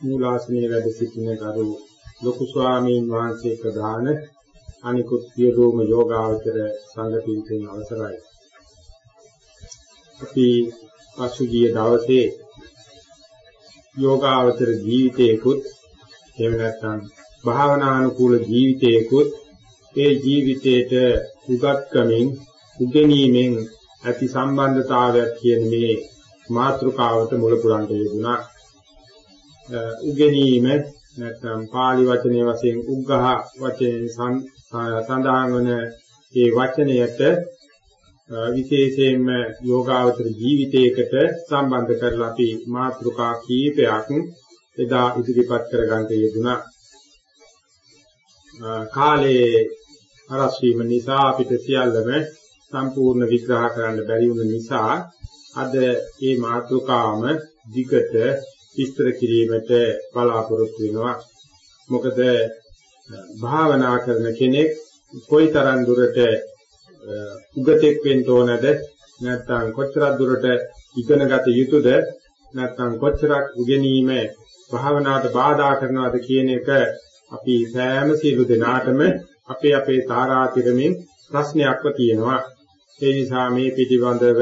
මූලාසනයේ වැඩ සිටින ගරු ලොකු ස්වාමීන් වහන්සේ ප්‍රදාන අනිකුත් සියලුම යෝගාවචර සංඝ පිරිසෙන් අවසරයි. අපි පසුගිය දවසේ යෝගාවචර ජීවිතේකුත් එහෙම නැත්නම් භාවනානුකූල ජීවිතයකුත් ඒ ජීවිතයට උගත්කමින් උගෙනීමෙන් ඇති සම්බන්ධතාවයක් කියන මේ මාතෘකාවට මුල පුරන්න යෙදුනා. උගෙනීම නැත්නම් pāli වචනයේ වශයෙන් උග්ඝහ වචයෙන් සඳහන් වන ඒ වචනයට විශේෂයෙන්ම යෝගාවචර ජීවිතයකට සම්බන්ධ කරලා අපි මාතෘකා කීපයක් එදා ඉදිරිපත් කරගන්න යෙදුනා. කාලයේ අරස් වීම නිසා අපිට සියල්ලම සම්පූර්ණ විග්‍රහ කරන්න බැරි වුණ නිසා අද මේ මාතෘකාවම දිගට විස්තර කිරීමට බලාපොරොත්තු වෙනවා. මොකද භාවනා කරන කෙනෙක් කොයිතරම් දුරට උගතෙක් වෙන්න ඕනද නැත්නම් කොච්චරක් දුරට ඉගෙනගත යුතුද නැත්නම් කොච්චරක් උගෙනීම භාවනාවට බාධා කරනවද කියන එක අපි සෑම සියලු දෙනාටම අපේ අපේ තාරාතිරමින් ප්‍රශ්නයක්ව තියෙනවා. ඒ නිසා මේ පිටිබඳව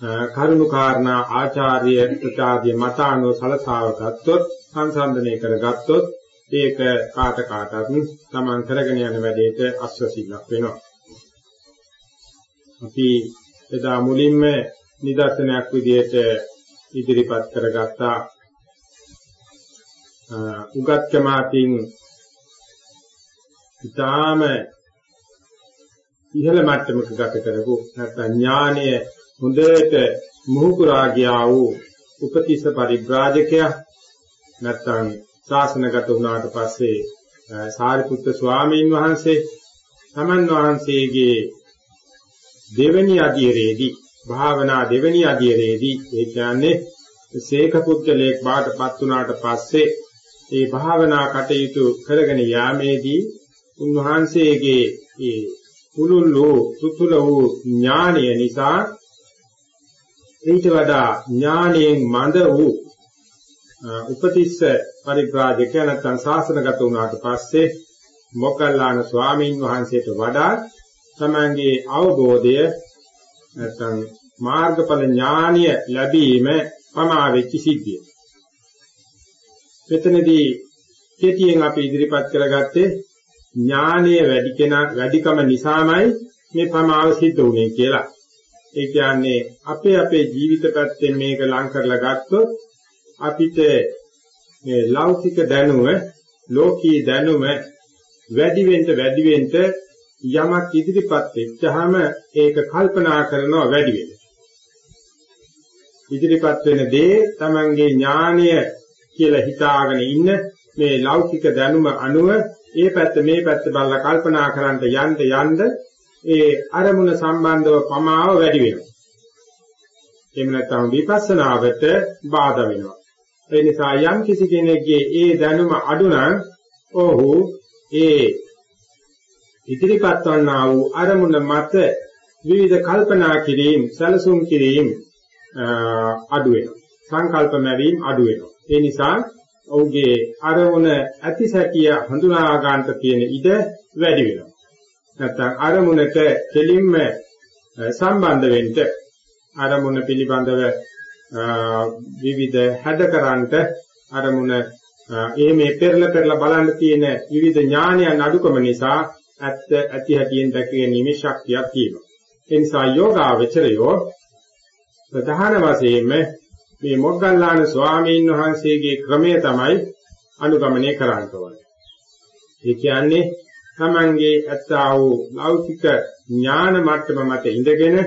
කරුණු කාරණා ආචාර්ය ප්‍රචාර්ය මතානෝ සලසාව ගත්තොත් සංසන්දනය කරගත්තොත් ඒක කාට කාටත් Taman කරගෙන යන වැඩේට අස්වැසිල්ලක් වෙනවා. අපි එදා මුලින්ම නිදර්ශනයක් විදිහට ඉදිරිපත් කරගත්තා උගත්කමාතින් ඊටාම ඉහළ මට්ටමක ගත කරපු නැත්නම් ඥානය හොඳට මුහුකුරා ගියා වූ උපතිස්ස පරිබ්‍රාජකයා නැත්නම් ශාසනගත වුණාට පස්සේ සාරිපුත්‍ර ස්වාමීන් වහන්සේ තමන් වහන්සේගේ දෙවැනි අධීරේදී භාවනා දෙවැනි අධීරේදී ඒ කියන්නේ සේක පුද්ගලයෙක් බාටපත් වුණාට පස්සේ ඒ භාවනා කටයුතු කරගෙන යාමේදී උන්වහන්සේගේ ඒ කුළුල් වූ සුතුල වූ ඥානය නිසා ඊට වඩා ඥානයෙන් මඳ වූ උපතිස්ස පරිබ්‍රාජක නැත්නම් ශාසනගත වුණාට පස්සේ මොග්ගල්ලාන ස්වාමීන් වහන්සේට වඩා තමන්ගේ අවබෝධය නැත්නම් මාර්ගඵල ඥානීය ලැබීම පමා වෙච්ච සිද්ධිය. මෙතනදී කෙටියෙන් අපි ඉදිරිපත් කරගත්තේ ඥානීය වැඩි කෙනා වැඩිකම නිසාමයි මේ පමාව සිද්ධ වුනේ කියලා. ඒ කියන්නේ අපේ අපේ ජීවිත පැත්තෙන් මේක ලං කරලා ගත්තොත් අපිට මේ ලෞකික දැනුම ලෝකී දැනුම වැඩි වෙන්න වැඩි වෙන්න යමක් ඉදිරිපත් වෙච්චාම ඒක කල්පනා කරනවා වැඩි වෙන. ඉදිරිපත් වෙන දේ Tamange ඥානය කියලා හිතාගෙන ඉන්න මේ ලෞකික දැනුම අනුව ඒ පැත්ත මේ පැත්ත බලලා කල්පනා කරන්න යන්න යන්න ඒ අරමුණ සම්බන්ධව පමාව වැඩි වෙනවා. එහෙම නැත්නම් විපස්සනාවට බාධා වෙනවා. ඒ නිසා යම් කිසි කෙනෙක්ගේ ඒ දැනුම අඩු නම් ඔහු ඒ ඉදිරිපත් වන්නා වූ අරමුණ මත විවිධ කල්පනා කිරීම, සැලසුම් කිරීම අඩු වෙනවා. සංකල්ප මැවීම අඩු වෙනවා. ඒ නිසා ඔහුගේ අරමුණ ඇතිසැකිය හඳුනා ගන්නට තියෙන ඉඩ වැඩි වෙනවා. නැත්නම් අරමුණට කෙලින්ම සම්බන්ධ වෙන්න අරමුණ පිළිබඳව විවිධ හැඩකරන්ට අරමුණ ඒ මේ පෙරල පෙරල බලන්න තියෙන විවිධ ඥානයන් අඩුකම නිසා ඇත්ත ඇති හැටියෙන් දැක ගැනීමේ ශක්තියක් තියෙනවා. ඒ නිසා යෝගාවචරයෝ ප්‍රධාන වශයෙන්ම මේ මොග්ගල්ලාන ස්වාමීන් වහන්සේගේ ක්‍රමය තමයි අනුගමනය කරන්න ඕනේ. ඒ කියන්නේ තමන්ගේ ඇත්තා වූ ලෞකික ඥාන මට්ටම මත ඉඳගෙන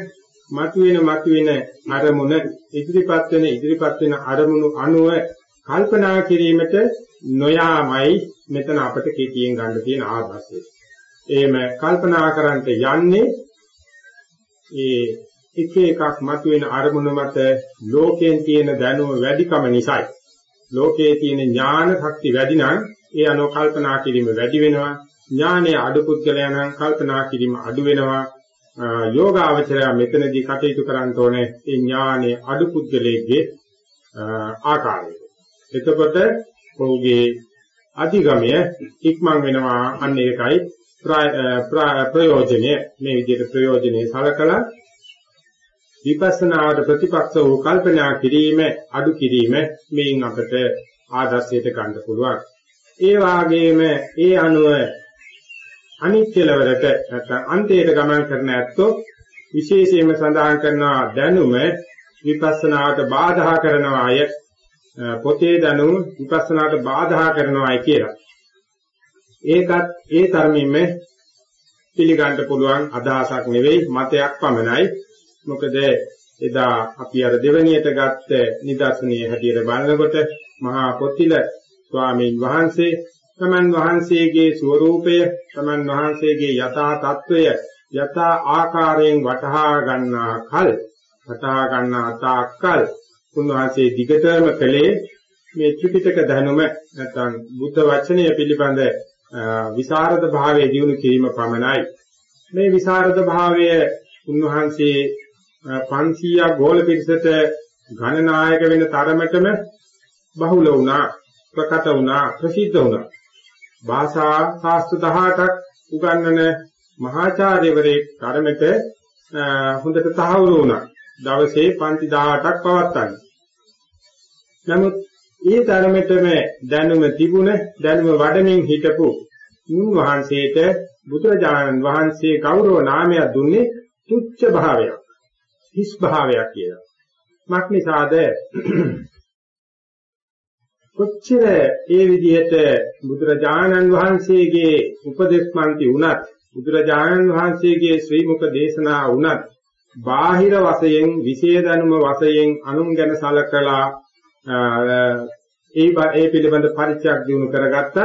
මතුවෙන මතුවෙන අරමුණ ඉදිරිපත් වෙන ඉදිරිපත් වෙන අරමුණු අනුව කල්පනා කිරීමට නොයාමයි මෙතන අපිට කෙටියෙන් ගන්න තියෙන ආදර්ශය. එහෙම කල්පනා කරන්ට යන්නේ ඒ එක එකක් මතුවෙන අරමුණ මත ලෝකයෙන් තියෙන දැනුම වැඩිකම නිසායි. ලෝකයේ තියෙන ඥාන ශක්ති වැඩි නම් ඒ අනුව කල්පනා කිරීම වැඩි වෙනවා. ඥානයේ අඩු පුද්ගලයන් නම් කල්පනා කිරීම අඩු වෙනවා. යෝගාවචරය මෙතනදී කටයුතු කරන්න ඕනේ ඒ ඥානයේ අඩු පුද්ගලයේ ආකාරය. එතකොට ඔහුගේ අධිගමය ඉක්මන් වෙනවා අන්න ඒකයි ප්‍රයෝජනය මේ විදිහට ප්‍රයෝජනේ සලකලා විපස්සනාවට ප්‍රතිපක්ෂ වූ කල්පනා කිරීම අඩු කිරීම මේන් අපට ආදර්ශයට ගන්න පුළුවන්. ඒ වාගේම ඒ අනුව අනිත්‍යලවරට නැත්නම් අන්තයට ගමන් කරන ඇත්තෝ විශේෂයෙන්ම සඳහන් කරනවා දැනුම විපස්සනාවට බාධා කරනවා අය පොතේ දැනුම විපස්සනාවට බාධා කරනවායි කියලා. ඒකත් ඒ තරමින්ම පිළිගන්න පුළුවන් අදහසක් නෙවෙයි මතයක් පමණයි. මොකද එදා අපි අර දෙවණියට ගත්ත නිදර්ශනයේ හැටියට බලනකොට මහා පොතිල ස්වාමීන් වහන්සේ තමන් වහන්සේගේ ස්වરૂපය තමන් වහන්සේගේ යථා තත්වය යථා ආකාරයෙන් වටහා ගන්නා කල වටහා ගන්නා තාක්කල් උන්වහන්සේ දිගටම කළේ මේ ත්‍රිපිටක දැනුම නැත්නම් බුද්ධ වචනය පිළිබඳ විසරද භාවයේ දිනු කිරීම පමණයි. මේ විසරද භාවය උන්වහන්සේ 500ක් ගෝල පිරිසට ගණනායක වෙන තරමටම බහුල වුණා ප්‍රකට වුණා ප්‍රසිද්ධ වුණා. භාෂා ශාස්ත්‍ර 18ක් උගන්වන මහාචාර්යවරයෙක් තරමට හොඳට තහවුරු වුණා දවසේ පන්ති 18ක් පවත්වන්න. නමුත් ඒ තරමටම දැනුම තිබුණ දැනුම වඩමින් හිටපු උන්වහන්සේට බුදුරජාණන් වහන්සේ ගෞරව නාමයක් දුන්නේ තුච්ඡ භාවයක්. හිස් භාවයක් කියලා. මක්නිසාද කොච්චර ඒ විදිහට බුදුරජාණන් වහන්සේගේ උපදේශමන්ති වුණත් බුදුරජාණන් වහන්සේගේ ශ්‍රී මුඛ දේශනා වුණත් බාහිර වශයෙන් විශේෂ දැනුම වශයෙන් අනුන් ගැන සලකලා ඒ ඒ පිළිබඳ පරිචයක් දිනු කරගත්තත්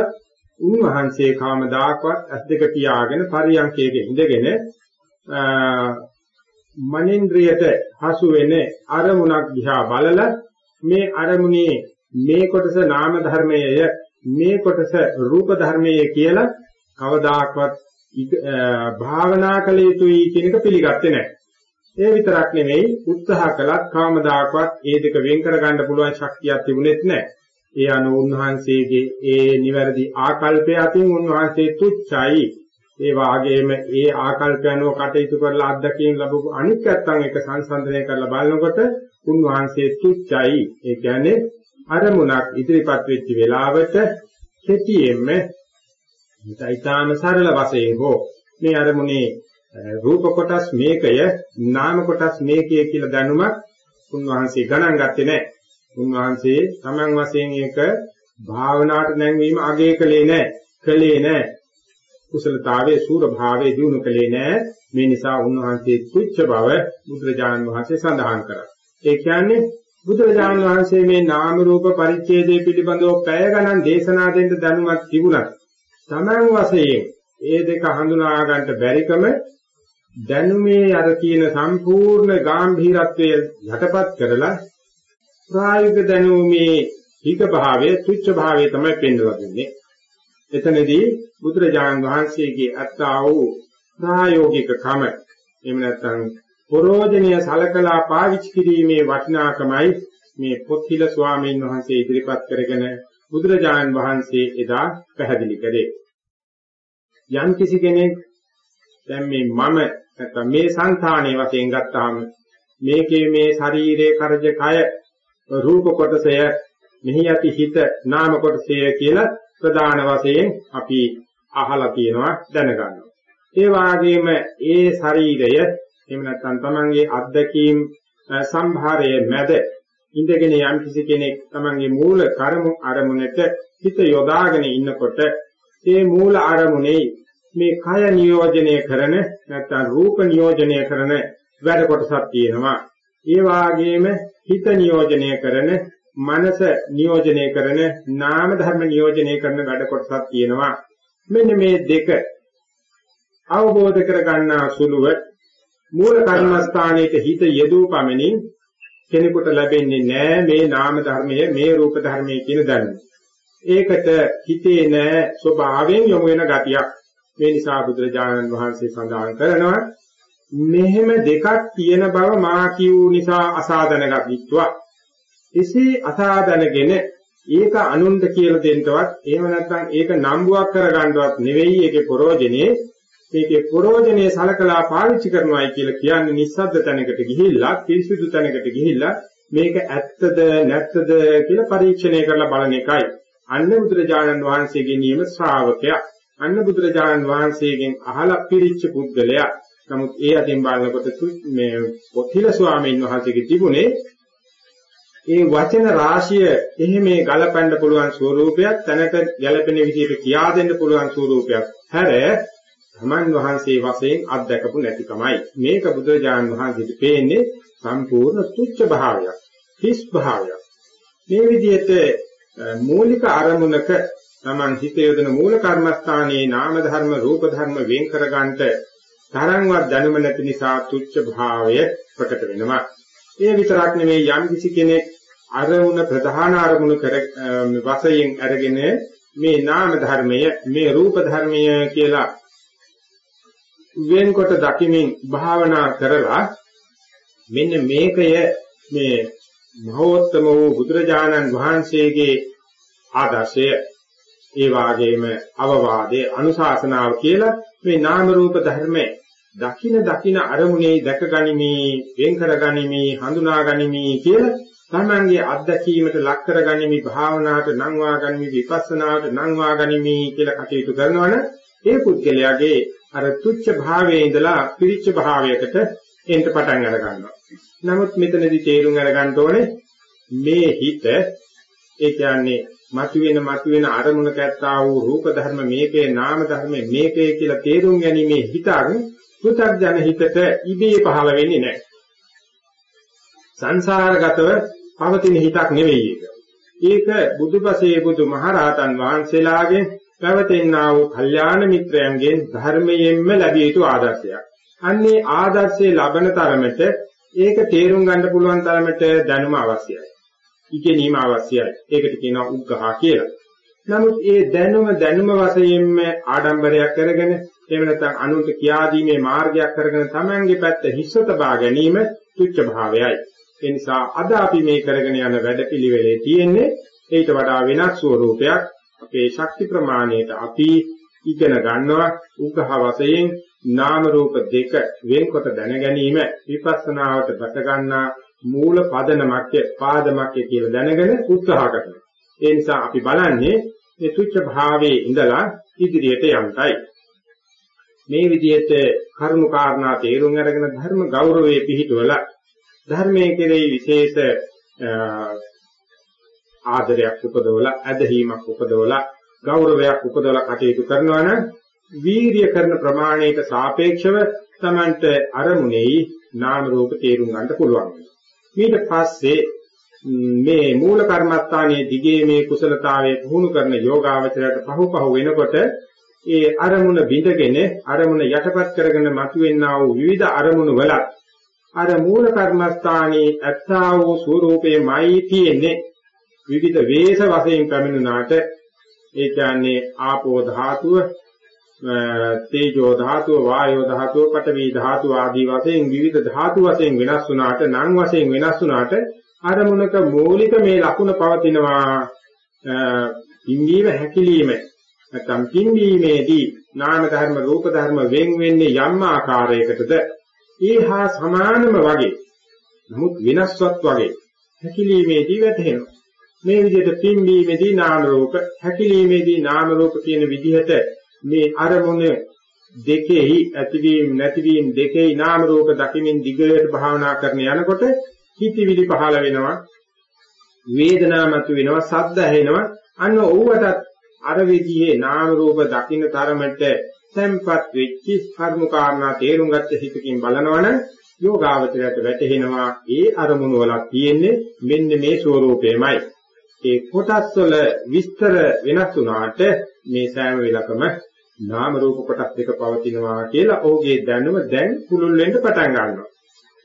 උන්වහන්සේ කාමදාකවත් ඇස් දෙක පියාගෙන පරියන්කයක ඉඳගෙන මනින්ද්‍රියට හසු වෙන අරමුණක් දිහා බලලා මේ අරමුණේ මේ කොටස නාම ධර්මයේය මේ කොටස රූප ධර්මයේ කියලා කවදාකවත් භාවනා කළ යුතුයි කියන එක පිළිගත්තේ නැහැ. ඒ විතරක් නෙමෙයි උත්සාහ කළත් කවමදාකවත් ඒ දෙක වෙන් කරගන්න පුළුවන් ශක්තියක් තිබුණෙත් නැහැ. ඒ අනුව උන්වහන්සේගේ ඒ නිවැරදි ආකල්පය අතින් උන්වහන්සේ තුච්චයි. ඒ වාගේම ඒ ආකල්පය අනුව කටයුතු කරලා අත්දැකීම් ලැබපු අනිත් පැත්තන් එක සංසන්දනය කරලා බලනකොට උන්වහන්සේ තුච්චයි. ඒ කියන්නේ අරමුණක් ඉදිරිපත් වෙච්ච වෙලාවට කෙටියෙන්ම ඊටාම සරල වශයෙන් හෝ මේ අරමුණේ රූප කොටස් මේකය නාම කොටස් මේකය කියලා දැනුමක් උන්වහන්සේ ගණන් ගත්තේ නැහැ. උන්වහන්සේ Taman වශයෙන් ඒක භාවනාවට නැංවීම අගය කළේ නැහැ. කළේ නැහැ. කුසලතාවයේ සූර භාවයේ දිනු කළේ නැහැ. මේ නිසා උන්වහන්සේ තුච්ච බව බුදුරජාණන් වහන්සේ සඳහන් කරා. ඒ කියන්නේ බුදුරජාණන් වහන්සේ මේ නාම රූප පරිච්ඡේදයේ පිළිබඳව පැය ගණන් දේශනා දෙන්න දැනුමක් තිබුණත් Taman වශයෙන් ඒ දෙක හඳුනා ගන්නට බැරිකම දැනුමේ අර කියන සම්පූර්ණ ගැඹීරත්වය යටපත් කරලා ප්‍රායෝගික දැනුමේ හික භාවයේ තුච්ඡ භාවයේ තමයි පෙන්වලා දෙන්නේ. එතනදී බුදුරජාණන් වහන්සේගේ අත්තා වූ ප්‍රායෝගික කම එහෙම නැත්නම් පරෝධනීය සලකලා පාවිච්චි කිරීමේ වටිනාකමයි මේ පොත්තිල ස්වාමීන් වහන්සේ ඉදිරිපත් කරගෙන බුදුරජාණන් වහන්සේ එදා පැහැදිලි කළේ. යම් කිසි කෙනෙක් දැන් මේ මම නැත්නම් මේ సంతානයේ වශයෙන් ගත්තාම මේකේ මේ ශරීරයේ කරජ කය රූප කොටසය මෙහි යති හිත නාම කොටසය කියලා ප්‍රධාන වශයෙන් අපි අහලා තියෙනවා දැනගන්නවා. ඒ වාගේම ඒ ශරීරය එහෙම නැත්නම් තමන්ගේ අත්දැකීම් සම්භාරයේ මැද ඉඳගෙන යම් කිසි කෙනෙක් තමන්ගේ මූල කර්ම අරමුණට හිත යොදාගෙන ඉන්නකොට ඒ මූල අරමුණේ මේ කය නියෝජනය කරන නැත්නම් රූප නියෝජනය කරන වැඩ කොටසක් තියෙනවා. ඒ වාගේම හිත නියෝජනය කරන මනස නියෝජනය කරන නාම ධර්ම නියෝජනය කරන වැඩ කොටසක් තියෙනවා. මෙන්න මේ දෙක අවබෝධ කර ගන්නා සුළුව මූල කර්මස්ථානයේ හිත යෙදූ පමණින් කෙනෙකුට ලැබෙන්නේ නෑ මේ නාම ධර්මය මේ රූප ධර්මය කියන දැනුම. ඒකට හිතේ නෑ ස්වභාවයෙන් යොමු වෙන ගතියක්. මේ නිසා බුදුරජාණන් වහන්සේ සඳහන් කරනවා මෙහෙම දෙකක් තියෙන බව මා කියූ නිසා අසාධනගත විත්වා. එසේ අසාධනගෙන ඒක අනුන්ට කියලා දෙන්නවත් එහෙම නැත්නම් ඒක නම්බුවක් කරගන්නවත් නෙවෙයි ඒකේ ප්‍රෝජනේ මේකේ ප්‍රෝජනේ සලකලා පාවිච්චි කරනවායි කියලා කියන්නේ නිස්සද්ද තැනකට ගිහිල්ලා පිරිසිදු තැනකට ගිහිල්ලා මේක ඇත්තද නැත්තද කියලා පරීක්ෂණය කරලා බලන එකයි. අන්න බුදුරජාණන් වහන්සේගේ නියම ශ්‍රාවකයා. අන්න බුදුරජාණන් වහන්සේගෙන් අහලා පිරිච්ච පුද්ගලයා. නමුත් ඒ අතින් බලනකොට මේ පොතිල ස්වාමීන් වහන්සේගේ තිබුණේ ඒ වචන රාශිය එහෙම ගලපන්න පුළුවන් ස්වරූපයක් තැනට ගැලපෙන විදිහට කියා දෙන්න පුළුවන් ස්වරූපයක් හැර තමන් වහන්සේ වශයෙන් අත්දකපු නැතිකමයි. මේක බුදුරජාණන් වහන්සේට පේන්නේ සම්පූර්ණ තුච්ච භාවයක් හිස් භාවයක්. මේ විදිහට මූලික අරමුණක තමන් හිත යොදන මූල කර්මස්ථානයේ නාම ධර්ම රූප ධර්ම වෙන් කර ගන්නට තරංවත් දැනුම නැති නිසා තුච්ච භාවය ප්‍රකට වෙනවා. ඒ විතරක් නෙමෙයි යම් කිසි කෙනෙක් අරමුණ ප්‍රධාන අරමුණ කර වශයෙන් අරගෙන මේ නාම ධර්මය මේ රූප ධර්මය කියලා වෙන්කොට දකිමින් භාවනා කරලා මෙන්න මේකය මේ මහෝත්තම වූ බුදුරජාණන් වහන්සේගේ ආදර්ශය. ඒ වාගේම අවවාදයේ අනුශාසනාව කියලා මේ නාම රූප ධර්මයේ දකින දකින අරමුණේ දැක ගනිමි වෙන් කර ගනිමි හඳුනා ගනිමි කියලා තමන්ගේ අත්දැකීමට ලක් කර ගනිමි භාවනාවට නංවා ගනිමි විපස්සනාවට නංවා ගනිමි කියලා කටයුතු කරනවනේ ඒ පුද්ගලයාගේ අර තුච්ච භාවයේ ඉඳලා පිරිච්ච භාවයකට එන්න පටන් අර ගන්නවා. නමුත් මෙතනදී තේරුම් අරගන්න ඕනේ මේ හිත ඒ කියන්නේ මතුවෙන මතුවෙන අරමුණක ඇත්තා වූ රූප ධර්ම මේකේ නාම ධර්ම මේකේ කියලා තේරුම් ගැනීමේ හිතක් පුතග්ජන හිතට ඉබේ පහළ වෙන්නේ නැහැ. සංසාරගතව පවතින හිතක් නෙවෙයි ඒක. ඒක බුදුපසේ බුදු මහරහතන් වහන්සේලාගේ පැවතෙන්නා වූ කල්යාණ මිත්‍රයන්ගෙන් ධර්මයෙන්ම ලැබිය යුතු ආදර්ශයක්. අන්නේ ආදර්ශයේ ලබන තරමට ඒක තේරුම් ගන්න පුළුවන් තරමට දැනුම අවශ්‍යයි. ඉගෙනීම අවශ්‍යයි. ඒකට කියනවා උග්ඝහා කියලා. නමුත් ඒ දැනුම දැනුම වශයෙන්ම ආඩම්බරයක් කරගෙන එහෙම නැත්නම් අනුන්ට කියා දීමේ මාර්ගයක් කරගෙන Tamange පැත්ත හිස්වත බා ගැනීම තුච්ච භාවයයි. ඒ නිසා අද අපි මේ කරගෙන යන වැඩපිළිවෙලේ තියෙන්නේ ඊට වඩා වෙනස් ස්වරූපයක් අපේ ශක්ති ප්‍රමාණයට අපි ඉගෙන ගන්නවා උග්ඝහ වශයෙන් නාම රූප දෙක වෙන්කොට දැන ගැනීම විපස්සනාවට බට ගන්නා මූල පදනමක් පාදමක් කියලා දැනගෙන උත්සාහ කරනවා. ඒ නිසා අපි බලන්නේ මේ තුච්ච භාවයේ ඉඳලා ඉදිරියට යන්නයි. මේ විදිහට කරුණු කාරණා තේරුම් අරගෙන ධර්ම ගෞරවයේ පිහිටවලා ධර්මයේ කෙරෙහි විශේෂ ආදරයක් උපදවලා ඇදහිීමක් උපදවලා ගෞරවයක් උපදවලා කටයුතු කරනවා නම් වීරිය කරන ප්‍රමාණයට සාපේක්ෂව Tamanට අරමුණෙහි නාම රූප තේරුම් ගන්න පුළුවන්. ඊට පස්සේ මේ මූල කර්මස්ථානයේ දිගේ මේ කුසලතාවයේ පුහුණු කරන යෝගාවචරයට පහු පහු වෙනකොට ඒ අරමුණ බිඳගෙන අරමුණ යටපත් කරගෙන මතුවෙනා වූ විවිධ අරමුණු වල අර මූල කර්මස්ථානයේ ඇත්තා වූ ස්වરૂපයමයි තියෙන්නේ විවිධ වේශ වශයෙන් පැමිණුණාට ඒ කියන්නේ ආපෝ ධාතුව තේජෝ ධාතුව වායෝ ධාතුව පඨවි ධාතුව ආදී වශයෙන් විවිධ ධාතු වශයෙන් වෙනස් වුණාට නම් වශයෙන් වෙනස් වුණාට අරමුණක මූලික මේ ලක්ෂණ පවතිනවා. පිම්බීම හැකිලිම නැත්නම් පිම්බීමේදී නාම ධර්ම රූප ධර්ම වෙන් වෙන්නේ යම් ආකාරයකටද? ඒහා සමානම වගේ නමුත් වෙනස්වත් වගේ හැකිලීමේදී වැටහෙනවා. මේ විදිහට පිම්බීමේදී නාම රූප හැකිලීමේදී නාම රූප කියන විදිහට මේ අරමුණ දෙකෙහි ඇතිවීම නැතිවීම දෙකෙහි නාම රූප දකිමින් දිගට භාවනා කරන යනකොට හිතවිලි පහළ වෙනවා වේදනා මත වෙනවා සද්ද ඇහෙනවා. අන්න ඕවටත් අර විදිහේ නාම රූප දකින්න තරමට tempat වෙච්ච කර්ම කාරණා තේරුම් ගත්ත හිතකින් බලනවනම් යෝගාවචරයට වැටහෙනවා ඒ අරමුණු වල තියෙන්නේ මෙන්න මේ ස්වરૂපයමයි ඒ කොටස් වල විස්තර වෙනස් වුණාට මේ සෑම වෙලකම නාම රූප කොටස් දෙක පවතිනවා කියලා ඔහුගේ දැනුම දැන් පුළුල් වෙන්න පටන් ගන්නවා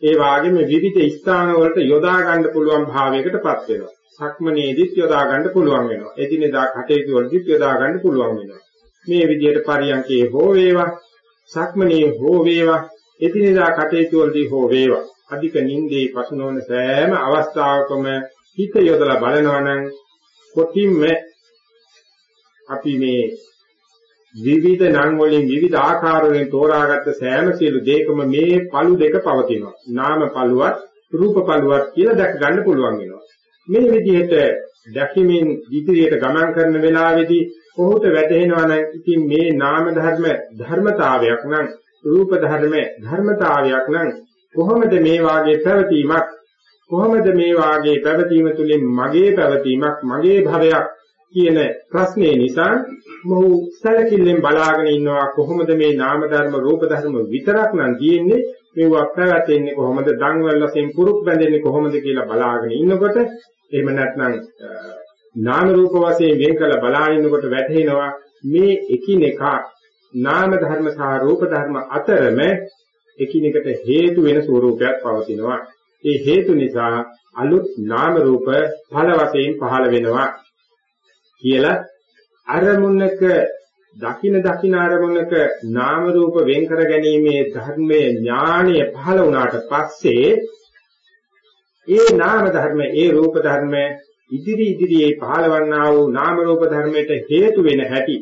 ඒ වාගේම විවිධ ස්ථාන වලට යොදා ගන්න පුළුවන් භාවයකටපත් වෙනවා. සක්මනේදිත් යොදා ගන්න පුළුවන් වෙනවා. එදිනෙදා කටයුතු වලදීත් යොදා ගන්න පුළුවන් වෙනවා. මේ විදිහට පරියන්කේ හෝ වේවා, සක්මනේ හෝ වේවා, එදිනෙදා කටයුතු වලදී හෝ වේවා. අධික නින්දේ පසුනෝන සෑම අවස්ථාවකම හිත යොදලා බලනවනම් කොටින්ම අපි මේ විවිධ නම් වලින් විවිධ ආකාර වලින් තෝරාගත්ත සෑම සියලු දෙයකම මේ පළු දෙක පවතිනවා. නාම පළුවත් රූප පළුවත් කියලා දැක ගන්න පුළුවන් වෙනවා. මේ විදිහට දැකීමෙන් ඉදිරියට ගමන් කරන වෙලාවේදී ඔහුට වැටහෙනවා නම් ඉතින් මේ නාම ධර්ම ධර්මතාවයක් නම් රූප ධර්ම ධර්මතාවයක් නම් කොහොමද මේ වාගේ පැවතීමක් කොහොමද මේ වාගේ පැවතීම තුළින් මගේ පැවතීමක් මගේ භවයක් කියන ප්‍රශ්නේ නිසා මොහු සැලකිල්ලෙන් බලාගෙන ඉන්නවා කොහොමද මේ නාම ධර්ම රූප ධර්ම විතරක් නම් තියෙන්නේ? මේවා පැවැතෙන්නේ කොහොමද? දන්වල වශයෙන් පුරුක් බැඳෙන්නේ කොහොමද කියලා බලාගෙන ඉන්නකොට එහෙම නැත්නම් නාම රූප වශයෙන් වෙන් කළ බලාගෙන ඉන්නකොට වැටහෙනවා මේ එකිනෙකා නාම ධර්ම සහ රූප ධර්ම අතරම එකිනෙකට හේතු වෙන ස්වરૂපයක් පවතිනවා. ඒ හේතු නිසා අලුත් නාම රූප ඵල වශයෙන් පහළ වෙනවා කියලා අරමුණක දකින දකින අරමුණක නාම රූප වෙන් කර ගැනීමේ ධර්මයේ ඥාණය පහළ වුණාට පස්සේ ඒ නාම ධර්ම ඒ රූප ධර්ම ඉදිරි ඉදිරියේ පහළවන්නා වූ නාම රූප ධර්මයට හේතු වෙන හැටි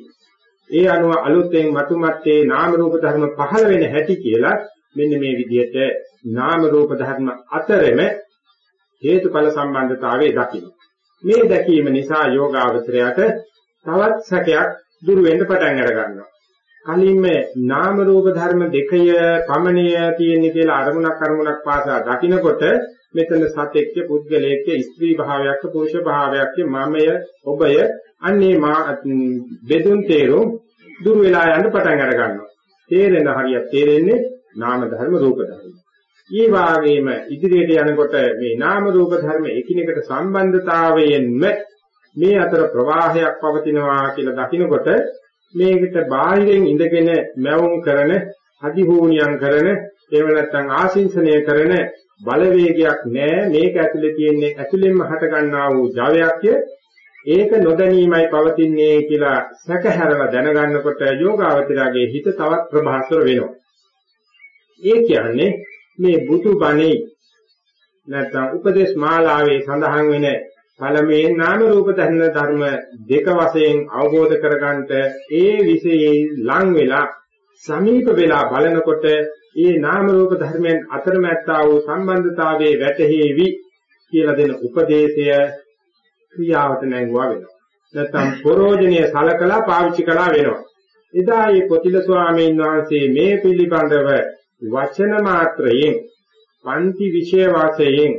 ඒ අනුව අලුතෙන් මතුමත්තේ නාම රූප ධර්ම පහළ වෙන හැටි කියලා මෙන්න මේ විදිහට නාම රූප ධර්ම අතරෙම හේතුඵල සම්බන්ධතාවයේ දකින්න මේ දැකීම නිසා යෝගාවචරයට තවත් සැකයක් දුරු වෙන්න පටන් අර ගන්නවා. කලින්ම නාම රූප ධර්ම දෙකය පමණය තියෙන්නේ කියලා අරමුණක් අරමුණක් පාසා දකිනකොට මෙතන සතෙක්ක පුද්ගලයෙක්ක ස්ත්‍රී භාවයක්ක පුරුෂ භාවයක්ක මමය ඔබය අන්නේ මා බෙදුන් තේරුම් දුරු වෙලා යන්න පටන් අර ගන්නවා. තේරෙන හරියක් තේරෙන්නේ නාම ධර්ම රූප ධර්ම. ඒ වාගේම ඉදිරියට යනකොට මේ නාම රූප ධර්ම එකිනෙකට සම්බන්ධතාවයෙන්ම මේ අතර ප්‍රවාහයක් පවතිනවා කියලා දකිනකොට මේකට බාහිරින් ඉඳගෙන මැවුම් කරන, අධිහෝනියම් කරන, එහෙම නැත්නම් ආශිංසනය කරන බලවේගයක් නැහැ මේක ඇතුලේ තියෙන්නේ ඇතුලෙන්ම හට ගන්නා වූ ජවයක්ය ඒක නොදැනීමයි පවතින්නේ කියලා සැකහැරලා දැනගන්නකොට යෝගාවචරයේ හිත තවත් ප්‍රභාස්වර වෙනවා. ඒ කියන්නේ මේ බුදු බණේ නැත්නම් උපදේශ මාලාවේ සඳහන් වෙන පළමුවෙන් නාම රූප ධර්ම ධර්ම දෙක වශයෙන් අවබෝධ කරගන්නට ඒ විශේෂයෙන් ලං වෙලා සමීප වෙලා බලනකොට ඒ නාම රූප ධර්මයන් අතරමැත්තා වූ සම්බන්ධතාවයේ වැටහෙවි කියලා දෙන උපදේශය ක්‍රියාවට නැංගුවා වෙනවා. නැත්නම් ප්‍රෝජනීය සලකලා පාවිච්චි කළා වෙනවා. එදා මේ පොතිල ස්වාමීන් වහන්සේ මේ පිළිබඳව වචන මාත්‍රයෙන් පන්ති විෂය වාසයෙන්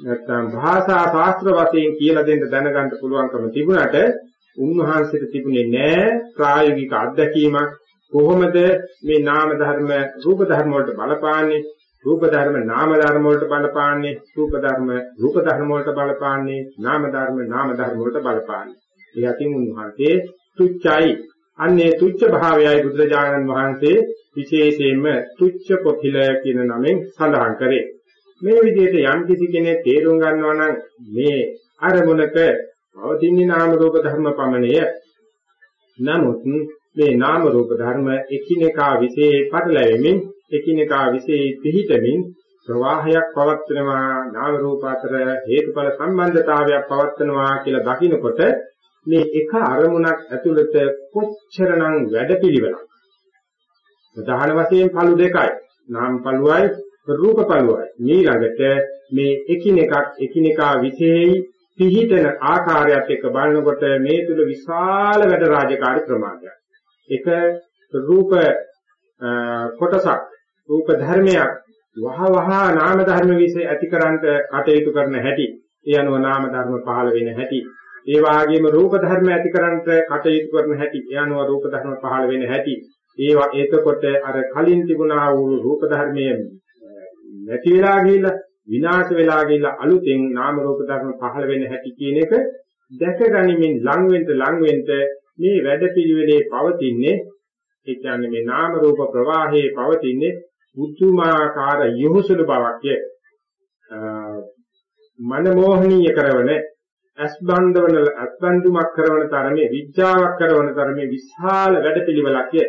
නැත්නම් භාෂා ශාස්ත්‍ර වශයෙන් කියලා දෙන්න දැනගන්න පුළුවන්කම තිබුණාට උන්වහන්සේට තිබුණේ නෑ ප්‍රායෝගික අත්දැකීමක්. කොහොමද මේ නාම ධර්ම රූප ධර්ම වලට බලපාන්නේ? රූප ධර්ම නාම ධර්ම වලට බලපාන්නේ? රූප ධර්ම රූප ධර්ම වලට බලපාන්නේ? නාම ධර්ම නාම ධර්ම වලට බලපාන්නේ? ඒ අතින් උන්වහන්සේ තුච්චයි. අන්නේ තුච්ච භාවයයි බුදුරජාණන් වහන්සේ විශේෂයෙන්ම තුච්ච පොකිල කියන නමෙන් සඳහන් කරේ. මේ විදිහට යම් කිසි කෙනෙක් තේරුම් ගන්නවා නම් මේ අරමුණක පවතින්නේ නාම රූප ධර්ම පමණය. නමුත් මේ නාම රූප ධර්ම එකිනෙකා විශේෂ පටලැවෙමින් එකිනෙකා විශේෂ පිහිටමින් ප්‍රවාහයක් පවත්වනවා නාම රූප අතර හේතුඵල සම්බන්ධතාවයක් පවත්වනවා කියලා දකිනකොට මේ එක අරමුණක් ඇතුළත කොච්චරනම් වැඩපිළිවෙලක්? උදාහරණ වශයෙන් පළු දෙකයි. නාම පළුවයි රූප පළුවයි. ඊළඟට මේ එකිනෙකක් එකිනෙකා විශේෂයි පිහිටන ආකාරයත් එක්ක බලනකොට මේ තුල විශාල වැඩ රාජකාරී ප්‍රමාණයක් එක රූප කොටසක් රූප ධර්මයක් වහ වහ නාම ධර්ම વિશે ඇතිකරන්ට කටයුතු කරන හැටි. ඒ අනුව නාම ධර්ම පහළ වෙන හැටි. ඒ වාගේම රූප ධර්ම ඇතිකරන්ට කටයුතු කරන හැටි ඒ අනුව රූප ධර්ම පහළ වෙන හැටි ඒවා එතකොට අර කලින් තිබුණා වූ රූප ධර්මයේ නැති වෙලා ගිහිල්ලා විනාශ වෙලා ගිහිල්ලා අලුතෙන් නාම රූප ධර්ම පහළ වෙන හැටි කියන එක දැක ගනිමින් ලං වෙන්න ලං වෙන්න මේ වැඩපිළිවෙලේ පවතින්නේ ඒ කියන්නේ මේ නාම රූප ප්‍රවාහයේ පවතින්නේ බුද්ධමාකාර යොහුසුළු බවක්ය. මනමෝහනීය කරවන අස්බන්ධවන අස්බන්දුමක් කරවන තරමේ විඥාවක් කරවන තරමේ විශාල වැඩපිළිවෙලක්ය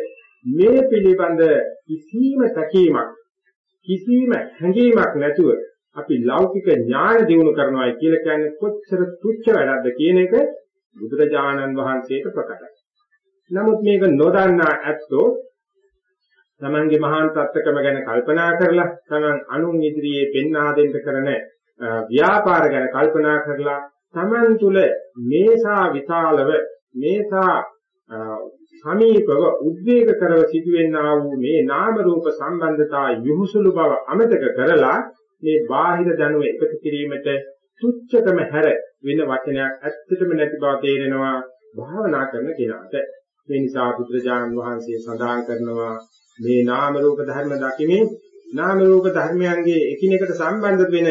මේ පිළිබඳ කිසිම තකීමක් කිසිම හැඟීමක් නැතුව අපි ලෞකික ඥාන දිනු කරනවා කියලා කියන්නේ කොච්චර තුච්ච වැඩක්ද කියන එක බුදුරජාණන් වහන්සේට ප්‍රකටයි. නමුත් මේක නොදන්නා ඇත්තෝ තමන්ගේ මහාන් තත්ත්වකම ගැන කල්පනා කරලා තමන් අනුන් ඉදිරියේ පෙන්වා දෙන්න කරන ව්‍යාපාර ගැන කල්පනා කරලා තමන් තුල මේසා විශාලව මේසා සමීපව උද්වේග කරව සිදුවෙනා වූ මේ නාම රූප සම්බන්ධතා යොහුසුළු බව අමතක කරලා මේ බාහිර දැනුම එකතු කිරීමට තුච්ඡකම හැර වෙන වචනයක් ඇත්තටම නැති බව තේරෙනවා භාවනා කරන කෙනාට. මේ නිසා බුදුරජාණන් වහන්සේ සඳහන් කරනවා මේ නාම රූප ධර්ම දකිමින් නාම රූප ධර්මයන්ගේ එකිනෙකට සම්බන්ධ වෙන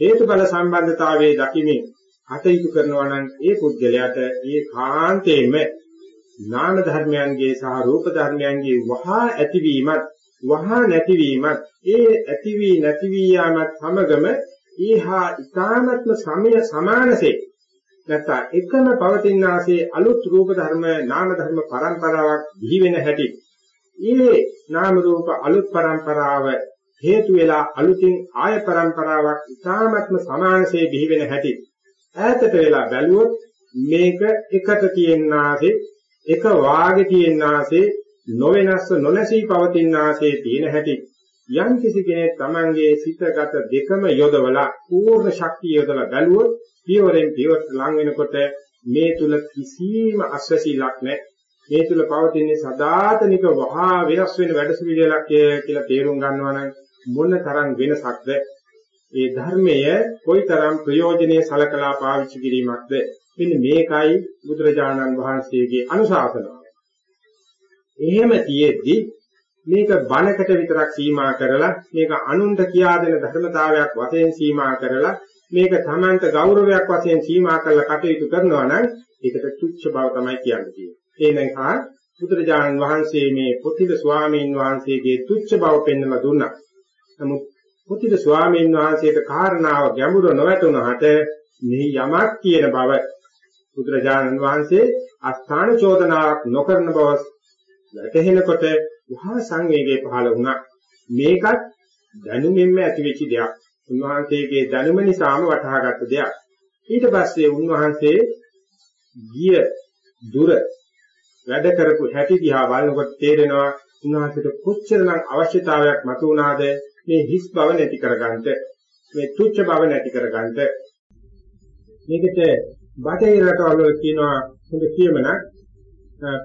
හේතුඵල සම්බන්ධතාවයේ දකිමින් කටයුතු කරනවා නම් ඒ පුද්ගලයාට ඒ කාන්තේම නාම ධර්මයන්ගේ සහ රූප ධර්මයන්ගේ වහා ඇතිවීමත් වහා නැතිවීමත් ඒ ඇති වී නැති වී යාමත් සමගම ඊහා ඊ타නත්ම සමය සමානසේ නැත්නම් එකම පවතිනාසේ අලුත් රූප ධර්ම නාම ධර්ම පරම්පරාවක් දිවි වෙන හැටි. ඊයේ නාම රූප අලුත් පරම්පරාව හේතු වෙලා අලුතින් ආය පරම්පරාවක් ඊ타නත්ම සමානසේ දිවි වෙන හැටි. ඈතට වෙලා බැලුවොත් මේක එකට තියෙනාසේ එක වාගේ තියෙනාසේ නොවෙනස්ව නොනැසී පවතිනාසේ තියෙන හැටි. යම් කිසි කෙනෙක් Tamange සිතගත දෙකම යොදවලා පූර්ණ ශක්තිය යොදලා බැලුවොත් පියවරෙන් පියවරට ලං වෙනකොට මේ තුල කිසිම අස්වැසිලක් නැහැ. මේ තුල පවතින සදාතනික වහා වෙනස් වෙන වැඩසුවිලක් කියලා තේරුම් ගන්නවා නම් මොන තරම් වෙනසක්ද? ඒ ධර්මය කොයිතරම් ප්‍රයෝජනෙයි සලකලා පාවිච්චි කිරීමක්ද මෙන්න මේකයි බුදුරජාණන් වහන්සේගේ අනුශාසනාව. එහෙම තියෙද්දි මේක බණකට විතරක් සීමා කරලා මේක අනුන්ට කියා දෙන ධර්මතාවයක් වශයෙන් සීමා කරලා මේක තමන්ට ගෞරවයක් වශයෙන් සීමා කරලා කටයුතු කරනවා නම් ඒකට තුච්ච බව තමයි කියන්නේ. ඒ නිසා බුදුරජාණන් වහන්සේ මේ පොතිල ස්වාමීන් වහන්සේගේ තුච්ච බව පෙන්වලා දුන්නා. නමුත් පොතිල ස්වාමීන් වහන්සේට කාරණාව ගැඹුරු නොවැටුණාට මෙහි යමක් කියන බව බුදුරජාණන් වහන්සේ අස්ථාන චෝදනාවක් නොකරන බව වැටහෙනකොට වහා සංවේගය පහළ වුණා. මේකත් දැනුමින්ම ඇතිවෙච්ච දෙයක්. උන්වහන්සේගේ දැනුම නිසාම වටහාගත්ත දෙයක්. ඊට පස්සේ උන්වහන්සේ ගිය දුර වැඩ කරපු හැටි දිහා බලනකොට තේරෙනවා උන්වහන්සේට කොච්චරනම් අවශ්‍යතාවයක් මතුවනාද මේ හිස් බව නැති කරගන්නට මේ තුච්ච බව නැති කරගන්නට මේකට බටහිර රටවල කියනවා හොඳ කියමනක්